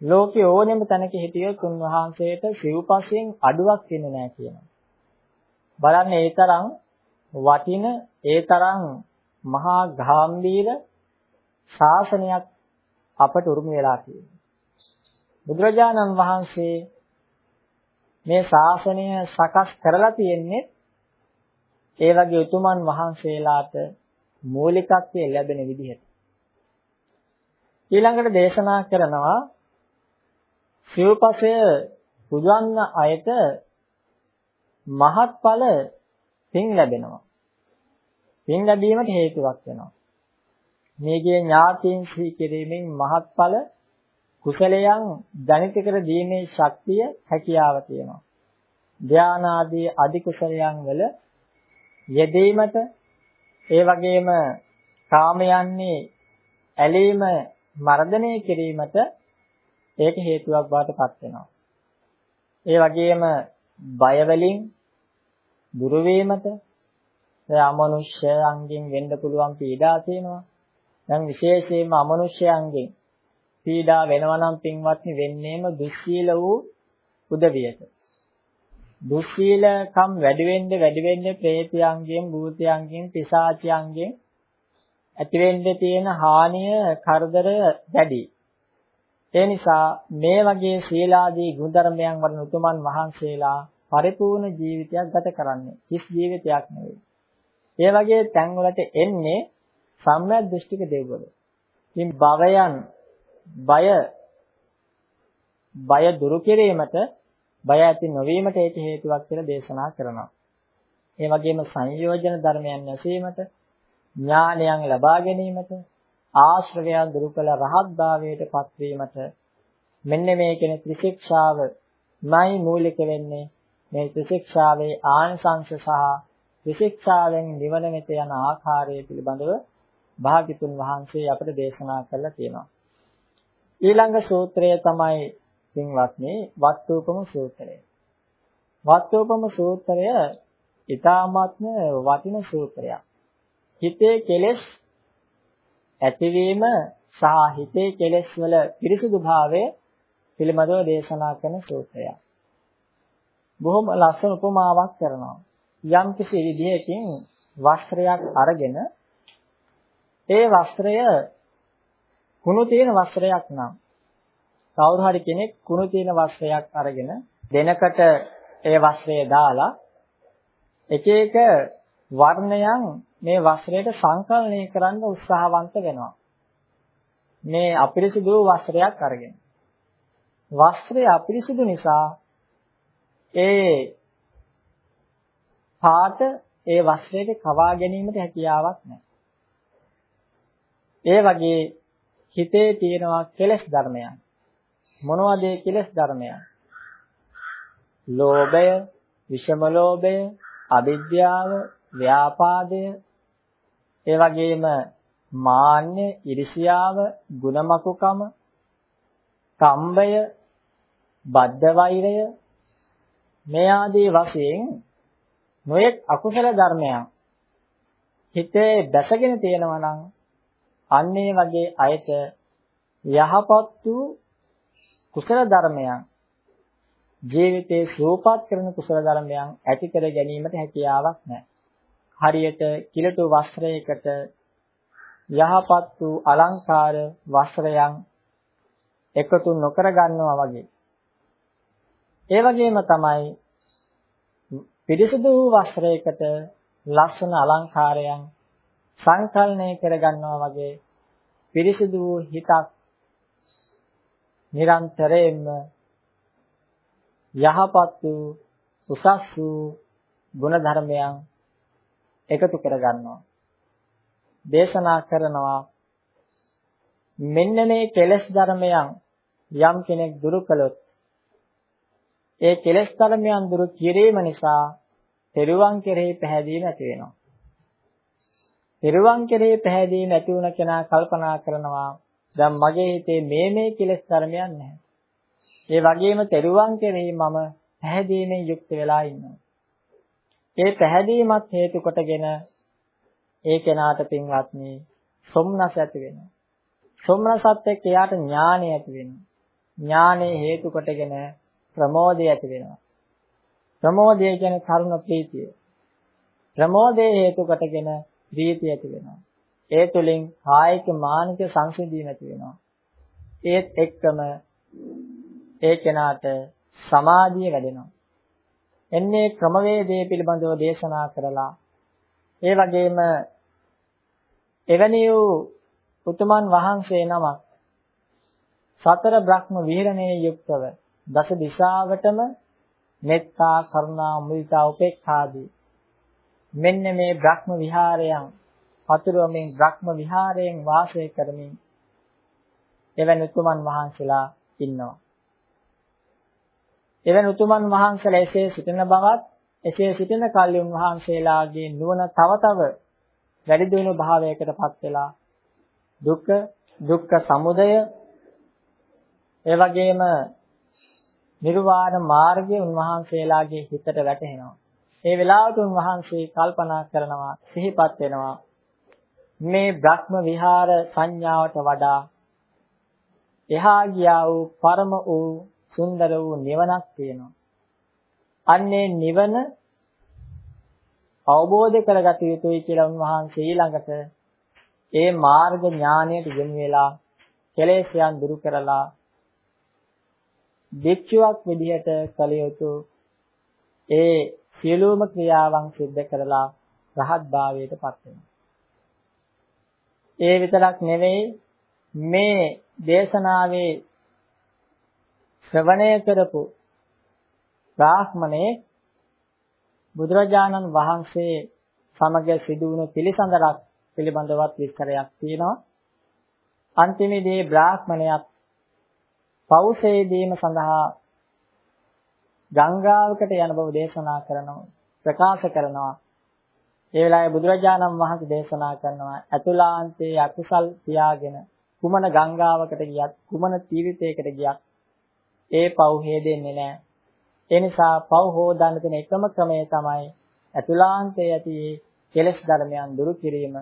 ලෝකේ ඕනෙම තැනක හිටියොත් උන්වහන්සේට සිව්පසෙන් අඩුවක් වෙන්නේ නැහැ කියනවා. බලන්න ඒ තරම් වටින ඒ තරම් මහා ගාම්භීර ශාසනයක් අපට උරුම වෙලා තියෙනවා. බුදුරජාණන් වහන්සේ මේ ශාසනය සකස් කරලා තියෙන්නේ ඒ වගේ උතුමන් වහන්සේලාට මූලිකත්වයේ ලැබෙන විදිහට. ඊළඟට දේශනා කරනවා සිව්පසය පුදවන්න අයට මහත්ඵල පින් ලැබෙනවා. පින් ලැබීමට හේතුවක් වෙනවා. මේකේ ඥාතීන් සිහි කිරීමෙන් මහත්ඵල කුසලයන් දැනිත කර දීමේ ශක්තිය හැකියාව තියෙනවා. ධානාදී අධි කුසලයන් වල යෙදීමට ඒ වගේම කාමයන්නේ ඇලීම මර්ධනය කිරීමට ඒක හේතුවක් බවට පත් වෙනවා. ඒ වගේම බය වලින් දුරු වීමට අමනුෂ්‍ය අංගෙන් වෙන්න පුළුවන් පීඩා තියෙනවා. දැන් විශේෂයෙන්ම අමනුෂ්‍යයන්ගෙන් පීඩා වෙනවා නම් පින්වත්නි වෙන්නේම දුස්සීල වූ උදවියට. දුස්සීලකම් වැඩි වෙන්න වැඩි වෙන්න ප්‍රේතයන්ගෙන් භූතයන්ගෙන් පිසාචයන්ගෙන් ඇති වෙන්න තියෙන හානිය කරදර වැඩි. ඒ නිසා මේ වගේ සීලාදී ගුණධර්මයන් වඩන උතුමන් වහන්සේලා පරිපූර්ණ ජීවිතයක් ගත කරන්නේ. කිස් ජීවිතයක් නෙවෙයි. ඒ වගේ තැන්වලට එන්නේ සම්‍යක් දෘෂ්ටික දෙව්වල. ඉතින් භවයන් බය බය දුරු කිරීමට බය ඇති නොවීමට ඒක හේතුවක් කියලා දේශනා කරනවා. ඒ වගේම සංයෝජන ධර්මයන් නැසීමට ඥානයන් ලබා ගැනීමට ආශ්‍රවයන් දුරු කළ රහත් භාවයට පත්වීමට මෙන්න මේ කියන ත්‍රිශික්ෂාවමයි මූලික වෙන්නේ මේ ත්‍රිශික්ෂාවේ ආනිසංශ සහ ත්‍රිශික්ෂාවෙන් නිවන වෙත යන ආකාරය පිළිබඳව භාග්‍යතුන් වහන්සේ අපට දේශනා කළා තියෙනවා ඊළඟ සූත්‍රය තමයි පින්වත්නි වත්තුපම සූත්‍රය. වත්තුපම සූත්‍රය ඊ타මාත්ම වටින සූත්‍රයක්. හිතේ කෙලෙස් ඇතිවීම සහ හිතේ කෙලෙස් වල පිරිසුදු භාවය පිළිබඳව දේශනා කරන සූත්‍රයක්. බොහොම ලස්සන උපමාවක් කරනවා. යම් කිසි විදිහකින් වස්ත්‍රයක් අරගෙන ඒ වස්ත්‍රය කුණු තියෙන වස්ත්‍රයක් නම් කවුරු හරි කෙනෙක් කුණු තියෙන වස්ත්‍රයක් අරගෙන දෙනකට ඒ වස්ත්‍රය දාලා එක එක වර්ණයන් මේ වස්ත්‍රයට සංකලනය කරන්න උත්සාහවන්ත වෙනවා. මේ අපිරිසිදු වස්ත්‍රයක් අරගෙන. වස්ත්‍රය අපිරිසිදු නිසා ඒ පාට ඒ වස්ත්‍රයට කවා ගැනීමට හැකියාවක් නැහැ. ඒ වගේ හිතේ තියෙනවා කෙලෙස් ධර්මයන්. මොනවද ඒ කෙලෙස් ධර්මයන්? ලෝභය, විෂම ලෝභය, අවිද්‍යාව, ව්‍යාපාදය, ඒ වගේම මාන්‍ය, ඉරිසියාව, ಗುಣමකුකම, කම්බය, බද්ධ වෛරය මේ ආදී වශයෙන් නොයෙක් අකුසල ධර්මයන් හිතේ දැසගෙන තියෙනවා නම් අන්න ඒ වගේ අයට යහපත් වූ කුසල ධර්මයන් ජීවිතේ සූපත් කරන කුසල ධර්මයන් ඇති කර ගැනීමට හැකියාවක් නැහැ. හරියට කිලටු වස්ත්‍රයකට යහපත් වූ අලංකාර වස්ත්‍රයන් එකතු නොකර ගන්නවා වගේ. ඒ වගේම තමයි පිරිසුදු වූ වස්ත්‍රයකට ලස්සන අලංකාරයන් සංකල්පණය කර ගන්නවා වගේ පිරිසුදු වූ හිතක් නිරන්තරයෙන්ම යහපත් වූ උසස් වූ ගුණ ධර්මයන් එකතු කර ගන්නවා. දේශනා කරනවා මෙන්න මේ කෙලෙස් ධර්මයන් යම් කෙනෙක් දුරු කළොත් ඒ කෙලෙස් ධර්මයන් දුරු කිරීම නිසා තෙරුවන් කෙරෙහි පැහැදීම ඇති වෙනවා. තෙරුවන් කෙරෙහි පැහැදීම ඇති වුණ කෙනා කල්පනා කරනවා දැන් මගේ හිතේ මේ මේ කෙලෙස් ධර්මයන් නැහැ. ඒ වගේම තෙරුවන් කෙරෙහි මම පැහැදීමෙන් යුක්ත වෙලා ඉන්නවා. ඒ පැහැදීමත් හේතු කොටගෙන ඒ කෙනාට පින්වත්නි සොම්නස ඇති වෙනවා. සොම්නසත් එක්ක එයාට ඥානය ඇති වෙනවා. ඥානය හේතු කොටගෙන ප්‍රමෝදය ඇති වෙනවා. ප්‍රමෝදය කියන්නේ කරුණ ප්‍රීතිය. ප්‍රමෝදය හේතු කොටගෙන ප්‍රීතිය ඇති වෙනවා. ඒ තුලින් කායික මානසික සංසිඳීම ඇති වෙනවා. ඒත් එක්කම ඒ කෙනාට සමාධිය වැඩෙනවා. එන්නේ ක්‍රමවේදයේ පිළිබඳව දේශනා කරලා. ඒ වගේම එවැනි වූ උතුමන් වහන්සේ නමක් සතර බ්‍රහ්ම විහරණයේ යුක්තව දස දිශාවටම මෙත්තා කරුණා මුදිතා උපේක්ඛාදී. මෙන්න මේ බ්‍රහ්ම විහාරයන් පතුරවමින් බ්‍රහ්ම විහාරයෙන් වාසය කරමින් එවැනි උතුමන් වහන්සේලා ඉන්නවා. එවැනි උතුමන් වහන්සේලා එසේ සිටින බවත් එසේ සිටින කල්ලි උන්වහන්සේලාගේ නුවණ තව තව වැඩි දියුණු භාවයකටපත් වෙලා දුක්ඛ දුක්ඛ සමුදය ඒ වගේම නිර්වාණ මාර්ගය උන්වහන්සේලාගේ හිතට වැටහෙනවා. ඒ වෙලාවට උන්වහන්සේ කල්පනා කරනවා සිහිපත් වෙනවා මේ බ්‍රහ්ම විහාර සංඥාවට වඩා එහා ගියා වූ පරම වූ සුන්දර වූ නිවනක් තියෙනවා. අන්නේ නිවන අවබෝධ කරගත යුතුයි කියලා උන්වහන්සේ ඊළඟට ඒ මාර්ග ඥානයට යොමු වෙලා කෙලෙස්යන් දුරු කරලා භික්ෂුවක් විදිහට කළ යුතු ඒ සියලුම ක්‍රියාවන් සිද්ධ කරලා රහත් භාවයට පත් වෙනවා. ඒ විතරක් නෙවෙයි මේ දේශනාවේ ශ්‍රවණය කරපු බ්‍රාහ්මණේ බුදුරජාණන් වහන්සේ සමග සිදු වුණු පිළිසඳරක් පිළිබඳවත් විස්තරයක් තියෙනවා. අන්තිමේදී බ්‍රාහ්මණයක් පෞසේදීම සඳහා ගංගාවකට යන බව දේශනා කරනවා ප්‍රකාශ කරනවා ඒ වෙලාවේ බුදුරජාණන් වහන්සේ දේශනා කරනවා අතුලාන්තයේ අකුසල් තියාගෙන කුමන ගංගාවකට ගියත් කුමන තීවිතයකට ගියත් ඒ පව් හේදෙන්නේ නැහැ ඒ නිසා පව් හොදන්න තියෙන එකම ක්‍රමය තමයි අතුලාන්තයේ ඇති කෙලෙස් ධර්මයන් දුරු කිරීම.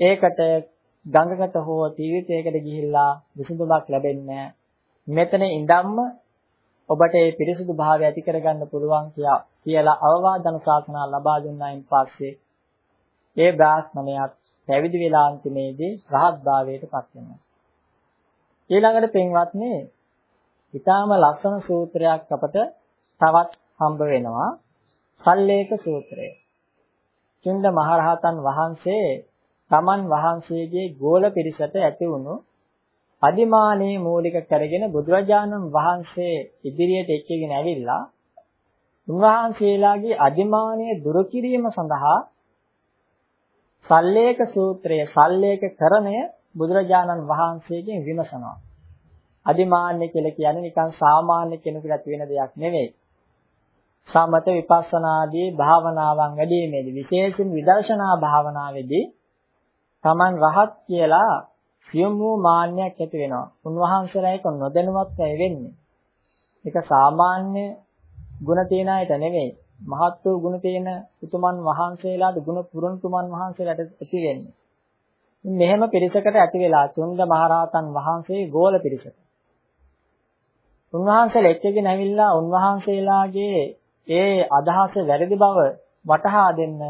ඒකට ගඟකට හෝ තීවිතයකට ගිහිල්ලා විසඳුමක් ලැබෙන්නේ මෙතන ඉඳන්ම ඔබට මේ පිරිසුදු භාවය ඇති කරගන්න පුළුවන් කියලා අවවාද අනුශාසනා ලබා දුන්නායින් පස්සේ ඒ බ්‍රාහ්මණයාත් පැවිදි වෙලා අන්තිමේදී රහත් භාවයට පත් වෙනවා. ඊළඟට පින්වත්නි, ඊටාම ලස්සන සූත්‍රයක් අපට තවත් හම්බ වෙනවා. සල්ලේක සූත්‍රය. චුන්ද මහරහතන් වහන්සේ තමන් වහන්සේගේ ගෝල පිරිසට ඇති වුණු අදිමානේ මූලික කරගෙන බුදුරජාණන් වහන්සේ ඉදිරියට එක්කගෙන ඇවිල්ලා උන්වහන්සේලාගේ අදිමානය දුරු කිරීම සඳහා සල්ලේක සූත්‍රය සල්ලේක කරණය බුදුරජාණන් වහන්සේගෙන් විමසනවා. අදිමාන්‍ය කියලා කියන්නේ නිකන් සාමාන්‍ය කෙනෙකුට ඇති වෙන දෙයක් නෙවෙයි. සමත විපස්සනාදී භාවනාවන් වැඩිීමේදී විශේෂයෙන් විදර්ශනා භාවනාවේදී Taman රහත් කියලා සියුම් වූ මාන්නයක් ඇති වෙනවා. උන්වහන්සේලා ඒක නොදැනුවත් ඇයි වෙන්නේ. ඒක සාමාන්‍ය ಗುಣ තියන අයට නෙවෙයි. මහත් වූ ගුණ තියෙන උතුමන් වහන්සේලාට ගුණ පුරුණ තුමන් වහන්සේලාට ඇති වෙන්නේ. මෙහෙම පිරිසකට ඇති වෙලා චුන්ද මහරහතන් වහන්සේ ගෝල පිරිසක. උන්වහන්සේලා එක්කගෙන ඇවිල්ලා උන්වහන්සේලාගේ ඒ අදහස වැරදි බව වටහා දෙන්න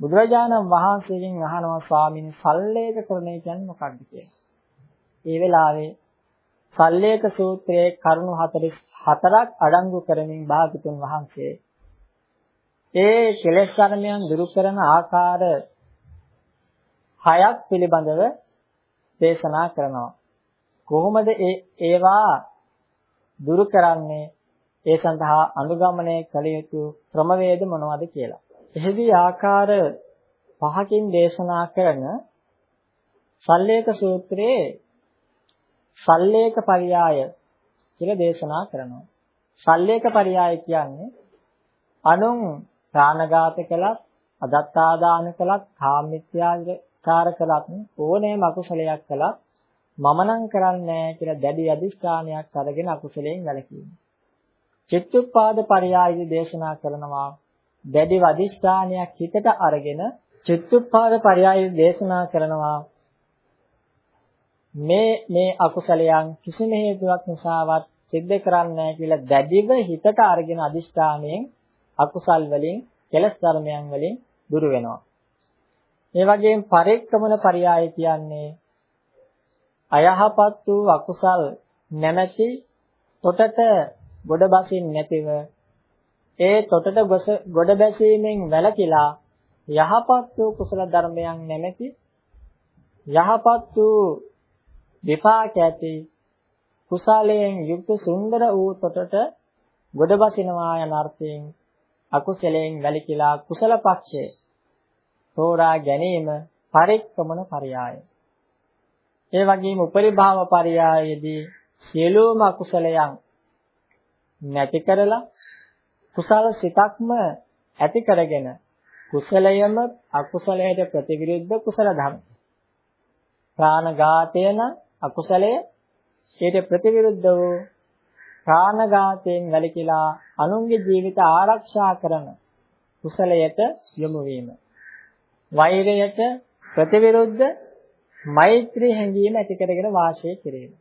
බුදුරජාණන් වහන්සේගෙන් අහනවා ස්වාමීන් සල්ලේක කරණය කියන්නේ මොකක්ද කියලා. ඒ වෙලාවේ සල්ලේක සූත්‍රයේ කරුණු 44ක් අඩංගු කරමින් භාගතුන් වහන්සේ ඒ කෙලෙස් කර්මයන් දුරු කරන ආකාර හයක් පිළිබඳව දේශනා කරනවා. කොහොමද ඒ ඒවා දුරු කරන්නේ? ඒ සඳහා අනුගමනය කළ යුතු ක්‍රමවේද මොනවද කියලා. එහිදී ආකාර පහකින් දේශනා කරන සල්ලේක සූත්‍රයේ සල්ලේක පරියාය කියලා දේශනා කරනවා. සල්ලේක පරියාය කියන්නේ අනුන් ප්‍රාණඝාත කළත්, අදත්තාදාන කළත්, කාමමිත්‍යාචාර කළත් ඕනෑම අකුසලයක් කළත් මම නම් කරන්නේ කියලා දැඩි අදිෂ්ඨානයක් අරගෙන අකුසලයෙන් වැළකීම. චිත්තුප්පාද පරියායදී දේශනා කරනවා දැඩි වදිස්ථානයක් හිතට අරගෙන චිත්තුප්පාද පරයය දේශනා කරනවා මේ මේ අකුසලයන් කිසිම හේතුවක් නිසාවත් සිද්ධ කරන්නේ නැහැ කියලා දැඩිව හිතට අරගෙන අදිෂ්ඨානයෙන් අකුසල් වලින් කෙලස් ධර්මයන් වලින් දුර වෙනවා. ඒ වගේම පරික්‍රමන පරයය කියන්නේ අයහපත් වූ අකුසල් නැමැති තොටට ගොඩ බසින් නැතිව ඒ තොටට ගොඩ බැසීමෙන් වැළකීලා යහපත් වූ කුසල ධර්මයන් නැමැති යහපත් වූ විපාක ඇති කුසලයෙන් යුක්ත සුන්දර වූ තොටට ගොඩ බසිනවා යන අර්ථයෙන් අකුසලයෙන් වැළකීලා කුසල පක්ෂය තෝරා ගැනීම පරික්‍රමන පරයය. ඒ වගේම උපරිභාව පරයයේදී සියලුම අකුසලයන් නැති කරලා කුසල සිතක්ම ඇති කරගෙන කුසලයම අකුසලයට ප්‍රතිවිරුද්ධ කුසල ධර්ම. ප්‍රාණඝාතය නම් අකුසලය ඊට ප්‍රතිවිරුද්ධ වූ ප්‍රාණඝාතයෙන් වැළකීලා අනුන්ගේ ජීවිත ආරක්ෂා කරන කුසලයට යොමු වීම. වෛරයට ප්‍රතිවිරුද්ධ මෛත්‍රී හැඟීම ඇති කරගෙන වාසය කිරීම.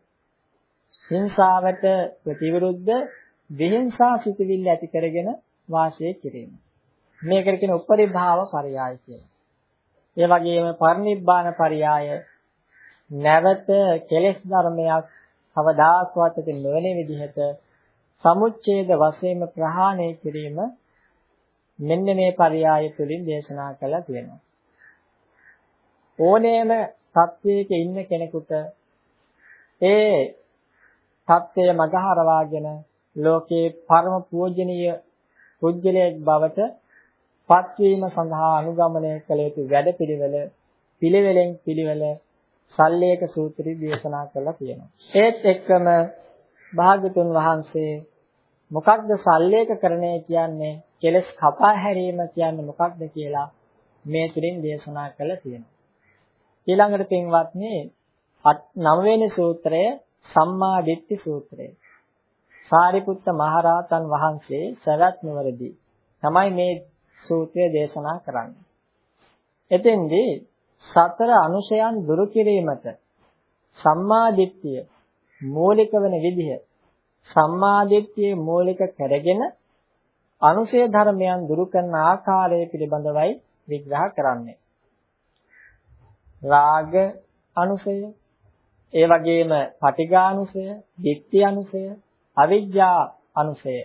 හිංසාවට ප්‍රතිවිරුද්ධ විහිංසා සිතුවිල්ල ඇති කරගෙන වාසය කිරීම. මේකට කියන උපරිභාව පරයය කියලා. ඒ වගේම පරිනිබ්බාන පරයය නැවත කෙලෙස් ධර්මයක් කවදාකවත් ඇති නොවන විදිහට සමුච්ඡේද වශයෙන්ම ප්‍රහාණය කිරීම මෙන්න මේ පරයය තුලින් දේශනා කළා තියෙනවා. ඕනෑම සත්‍යයක ඉන්න කෙනෙකුට ඒ සත්‍යය මගහරවාගෙන ලෝකේ පරම පූජනීය පුජ්‍යලයක් බවට පත්වීම සඳහා අනුගමනය කළ යුතු වැඩපිළිවෙල පිළිවෙලෙන් පිළිවෙල සල්ලේක සූත්‍රය දේශනා කරලා තියෙනවා. ඒත් එක්කම භාගතුන් වහන්සේ මොකක්ද සල්ලේකකරණය කියන්නේ කෙලස් කපා හැරීම කියන්නේ මොකක්ද කියලා මේ තුලින් දේශනා කළා තියෙනවා. ඊළඟට පින්වත්නි නවවෙනි සූත්‍රය සම්මා දිට්ඨි සූත්‍රය. සාරිපුත්ත මහරහතන් වහන්සේ සවැත් නුවරදී තමයි මේ සූත්‍රය දේශනා කරන්නේ. එතෙන්දී සතර අනුශයන් දුරු කිරීමට සම්මා දිට්ඨිය මූලික වෙන විදිහ සම්මා දිට්ඨිය මූලික කරගෙන අනුශය ධර්මයන් දුරු කරන ආකාරය පිළිබඳවයි විග්‍රහ කරන්නේ. රාග අනුසය, ඒ වගේම පටිඝානුසය, ditthi අනුසය, අවිජ්ජා අනුසය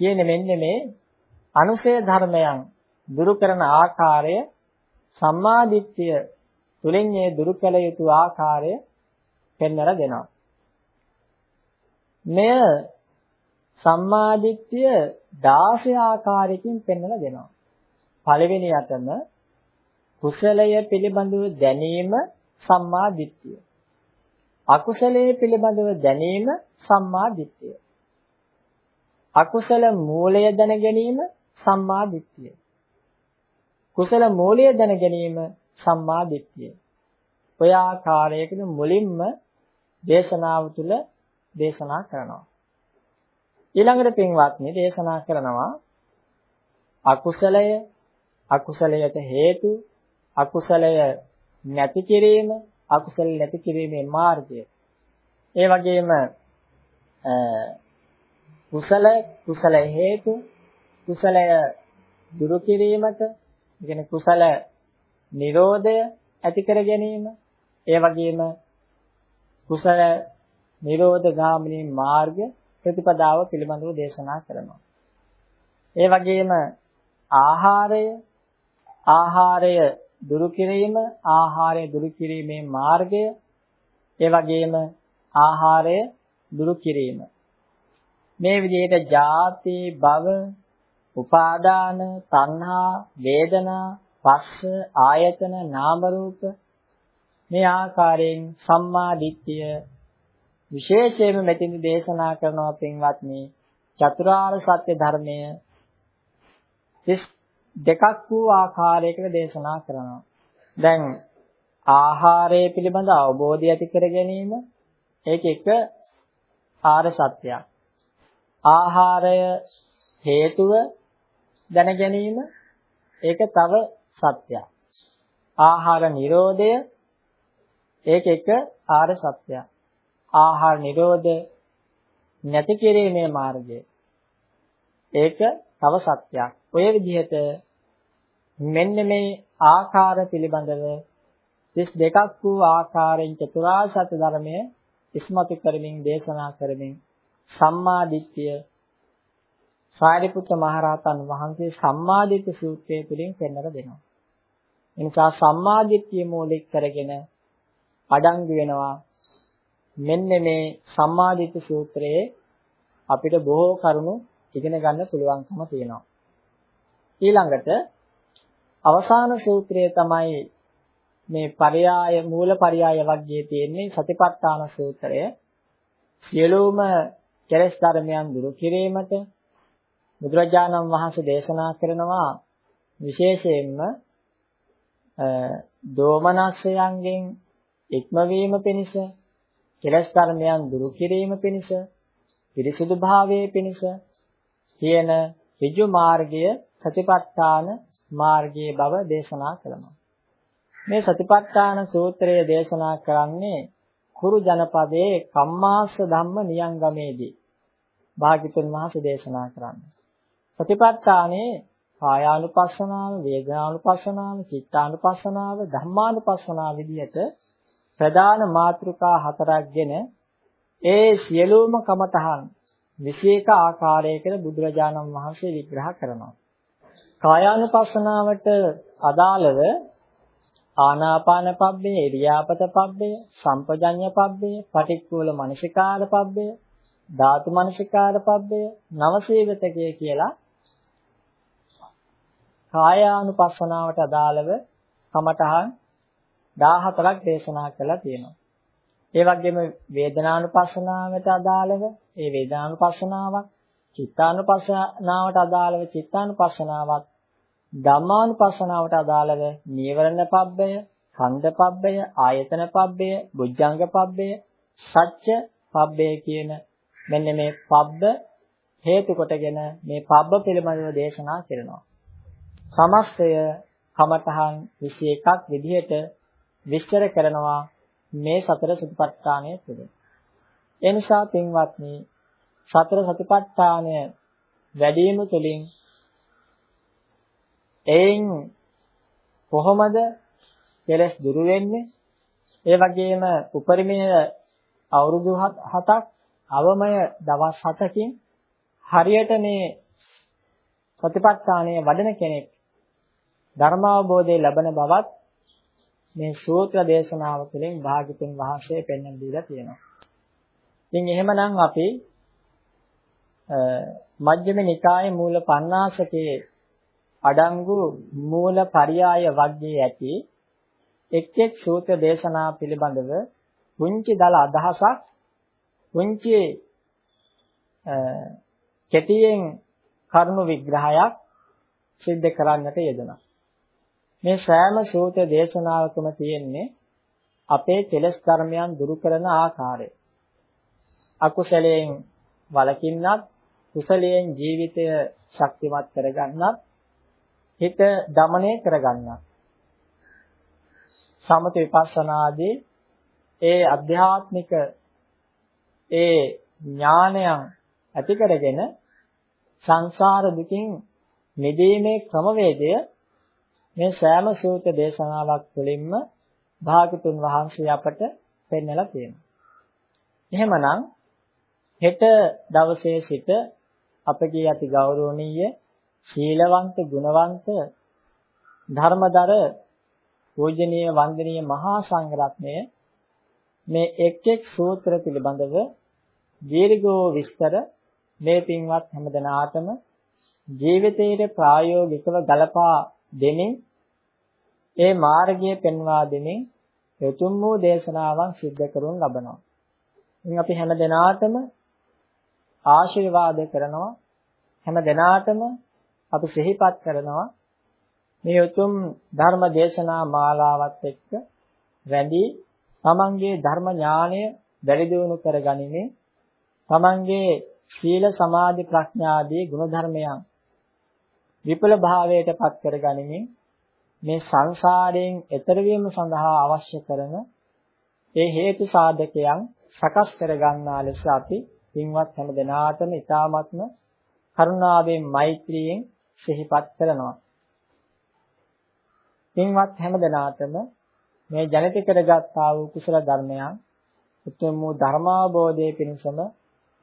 කියන මෙන්න මේ අනුසය ධර්මයන් දුරු කරන ආකාරය සම්මාදිට්ඨිය තුලින් මේ දුරු කළ යුතු ආකාරය පෙන්වලා දෙනවා. මෙය සම්මාදිට්ඨිය 16 ආකාරයකින් පෙන්වලා දෙනවා. පළවෙනි යටම කුසලය පිළිබඳව දැනීම සම්මා දිට්ඨිය. අකුසලයේ පිළිබඳව දැනීම සම්මා දිට්ඨිය. අකුසල මූලය දැන ගැනීම සම්මා දිට්ඨිය. කුසල මූලය දැන ගැනීම සම්මා දිට්ඨිය. ඔය ආකාරයකින් මුලින්ම දේශනාව තුළ දේශනා කරනවා. ඊළඟට පින්වත්නි දේශනා කරනවා අකුසලය අකුසලයට හේතු අකුසලය නැති කිරීම අකුසල නැති කිරීමේ මාර්ගය. ඒ වගේම කුසල කුසල හේතු කුසලය දුරු කිරීමට කියන කුසල නිරෝධය ඇති කර ගැනීම ඒ වගේම කුසල නිරෝධ ගාමිනී මාර්ග ප්‍රතිපදාව පිළිබඳව දේශනා කරනවා. ඒ වගේම ආහාරය ආහාරය දුරු කිරීම ආහාරය දුරු කිරීමේ මාර්ගය ඒ වගේම ආහාරය දුරු කිරීම. මේ විදිහට ජාති භව උපාදාන තණ්හා වේදනා පස්ස ආයතන නාම රූප මේ ආකාරයෙන් සම්මා දිට්ඨිය විශේෂයෙන්ම මෙතින් දේශනා කරනවා පින්වත්නි චතුරාර්ය සත්‍ය ධර්මය දෙකක් වූ ආකාරයකට දේශනා කරනවා. දැන් ආහාරය පිළිබඳ අවබෝධය ඇති කර ගැනීම ඒක එක ආර්ය සත්‍යයක්. ආහාරය හේතුව දැන ගැනීම ඒක තව සත්‍යයක්. ආහාර නිරෝධය ඒක එක ආර්ය සත්‍යයක්. ආහාර නිරෝධ නැති කිරීමේ මාර්ගය ඒක තව සත්‍යයක්. ඔය විදිහට මෙන්න මේ ආකාර පිළිබඳව 32ක් වූ ආකාරයෙන් චතුරාර්ය සත්‍ය ධර්මය ඉස්මතු කරමින් දේශනා කරමින් සම්මා දිට්ඨිය සාරිපුත්ත මහරහතන් වහන්සේ සම්මා දිට්ඨි සූත්‍රය තුළින් පෙන්වලා දෙනවා. එනිසා සම්මා දිට්ඨිය මූලික කරගෙන අඩංගු වෙනවා මෙන්න මේ සම්මා දිට්ඨි සූත්‍රයේ අපිට බොහෝ කරුණු ඉගෙන ගන්න පුළුවන්කම තියෙනවා. ඊළඟට අවසාන සූත්‍රය තමයි මේ පරයාය මූල පරයාය වර්ගයේ තියෙන්නේ සතිපට්ඨාන සූත්‍රය. සියලුම කෙලෙස් ධර්මයන් දුරු කිරීමට බුදුරජාණන් වහන්සේ දේශනා කරනවා විශේෂයෙන්ම දෝමනස්සයන්ගෙන් ඉක්මවීම පිණිස කෙලස් කර්මයන් දුරු කිරීම පිණිස පිරිසුදු භාවයේ පිණිස කියන ඍජු මාර්ගය සතිපට්ඨාන මාර්ගයේ බව දේශනා කරනවා. මේ සතිපට්ඨාන සූත්‍රය දේශනා කරන්නේ කුරු ජනපදයේ කම්මාස ධම්ම නියංගමේදී භාග්‍යතුන් වහන්සේ දේශනා කරන්නේ. සතිපට්ඨානේ කායානුපස්සනාව, වේදනානුපස්සනාව, චිත්තානුපස්සනාව, ධම්මානුපස්සනාව විදිහට ප්‍රධාන මාතෘකා හතරක්ගෙන ඒ සියලුම කමතහන් 21 ආකාරයකට බුදුරජාණන් වහන්සේ විග්‍රහ කරනවා. කායානුපස්සනාවට අදාළව ආනාපාන පබ්බේ, ඉරියාපත පබ්බේ, සම්පජඤ්ඤ පබ්බේ, පටික්කුල මනසිකාර පබ්බේ, ධාතු මනසිකාර පබ්බේ, නවසීවතකය කියලා කායානුපස්සනාවට අදාළව කමඨහන් 14ක් දේශනා කළා තියෙනවා. ඒ වගේම වේදනානුපස්සනාවට අදාළව ඒ වේදනානුපස්සනාවක්, චිත්තානුපස්සනාවට අදාළව චිත්තානුපස්සනාවක්, ධම්මානුපස්සනාවට අදාළව නීවරණ පබ්බය, ඛණ්ඩ පබ්බය, ආයතන පබ්බය, බුද්ධංග පබ්බය, සත්‍ය පබ්බය කියන මෙන්න මේ පබ්බ හේතු කොටගෙන මේ පබ්බ පිළිබඳව දේශනා කරනවා. සමස්තය කමඨහන් 21ක් විදිහට විස්තර කරනවා මේ සතර සතිපට්ඨානය තුළ. ඒ නිසා පින්වත්නි සතර සතිපට්ඨානය වැඩිම තුළින් එයින් කොහොමද කෙලස් දුරු වෙන්නේ? ඒ වගේම උපරිමයේ අවුරුදු 7ක් අවමය දවස් 7කින් හරියට මේ සතිපට්ඨානය වඩන කෙනෙක් ධර්මාවබෝධය ලැබෙන බවත් මේ සූත්‍ර දේශනාව තුළින් භාග්‍යතුන් වහන්සේ පෙන්වන්න දීලා තියෙනවා. ඉතින් එහෙමනම් අපි මජ්ක්‍ධිම නිකායේ මූල පණ්ණාසකේ අඩංගු මූල පරියාය වර්ගයේ ඇති එක් එක් සූත්‍ර දේශනා පිළිබඳව පුංචි දල අදහසක් පුංචි කෙටියෙන් කරුණු විග්‍රහයක් සිද්ධ කරන්නට යෙදුණා. මේ සෑම සූත්‍ර දේශනාවකම තියෙන්නේ අපේ කෙලෙස් ධර්මයන් දුරු කරන ආකාරය. අකුසලයෙන් වළකින්නත් කුසලයෙන් ජීවිතය ශක්තිමත් කරගන්නත් හිත দমনය කරගන්නත් සමත විපස්සනාදී ඒ අධ්‍යාත්මික ඒ ඥානයන් ඇති කරගෙන සංසාර දුකින් මිදීමේ ක්‍රමවේදය මේ සෑම සූත්‍ර දේශනාවක් තුළින්ම භාගතුන් වහන්සේ අපට පෙන්වලා තියෙනවා. එහෙමනම් හෙට දවසේ සිට අපගේ අති ගෞරවනීය ශීලවන්ත ගුණවන්ත ධර්මදර පූජනීය වන්දනීය මහා සංඝරත්නය මේ එක් එක් සූත්‍ර පිළිබඳව දීර්ඝව විස්තර මේ පින්වත් හැමදෙනාටම ජීවිතයේ ප්‍රායෝගිකව ගලපා දෙමින් ඒ මාර්ගය පෙන්වා දෙමින් උතුම් වූ දේශනාවන් සිද්ධ කරනු ලබනවා. ඉතින් අපි හැම දිනාටම ආශිර්වාද කරනවා. හැම දිනාටම අපි සිහිපත් කරනවා. මේ උතුම් ධර්ම දේශනා මාලාවත් එක්ක රැඳී තමන්ගේ ධර්ම ඥානය වැඩි දියුණු කරගනිමින් තමන්ගේ සීල සමාධි ප්‍රඥා ආදී ගුණ ධර්මයන් විපල භාවයට පත් කරගනිමින් මේ සංසාරයෙන් එතර වීම සඳහා අවශ්‍ය කරන ඒ හේතු සාධකයන් සකස් කර ගන්නා ලෙස අපි පින්වත් හැම දෙනාටම ඊ타ත්ම කරුණාවෙන් මෛත්‍රියෙන් සිහිපත් කරනවා. පින්වත් හැම දෙනාටම මේ ජනිත කරගත්තා වූ කුසල ධර්මයන් උතුම් වූ ධර්මාබෝධයේ පිණසම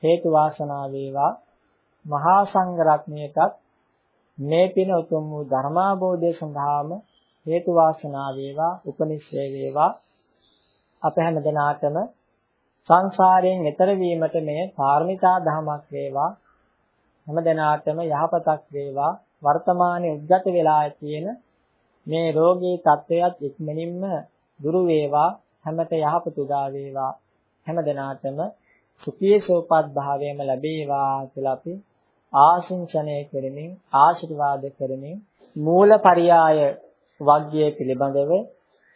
හේතු වාසනා වේවා මහා සංඝ රත්නයටත් මේ පින උතුම් වූ ධර්මාබෝධය සඳහාම හේතු වාසනා වේවා උපනිශ්‍රේ වේවා අප හැම දිනාටම සංසාරයෙන් එතර වීමට මේ කාර්මිකා ධමයක් වේවා. හැම දිනාටම යහපතක් වේවා. වර්තමානයේ උද්ගත වෙලා තියෙන මේ රෝගී තත්වයක් ඉක්මනින්ම දුරු වේවා. හැමත යහපත උදා වේවා. හැම දිනාටම සුඛී සෝපත් භාවයම ලැබේවා කියලා අපි ආශිංසනය කරමින් ආශිර්වාද කරමින් මූලපරියාය වග්ගය පිළිබඳව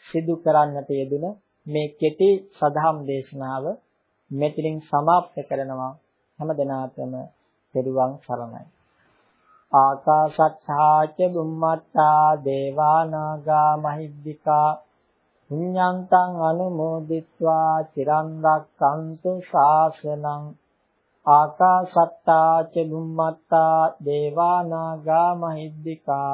සිදු කරන්නට යෙදුන මේ කෙටි සදාම් දේශනාව මෙතනින් સમાપ્ત කරනවා. හැම දිනාතම පෙරුවන් සරණයි. ආකාශත්ථාච බුම්මත්තා දේවානාගා මහිද්దికා පුඤ්ඤන්තං අනුමෝදිත්වා චිරන් රැක්කන්තු ශාසනං. ආකාශත්ථාච බුම්මත්තා දේවානාගා මහිද්దికා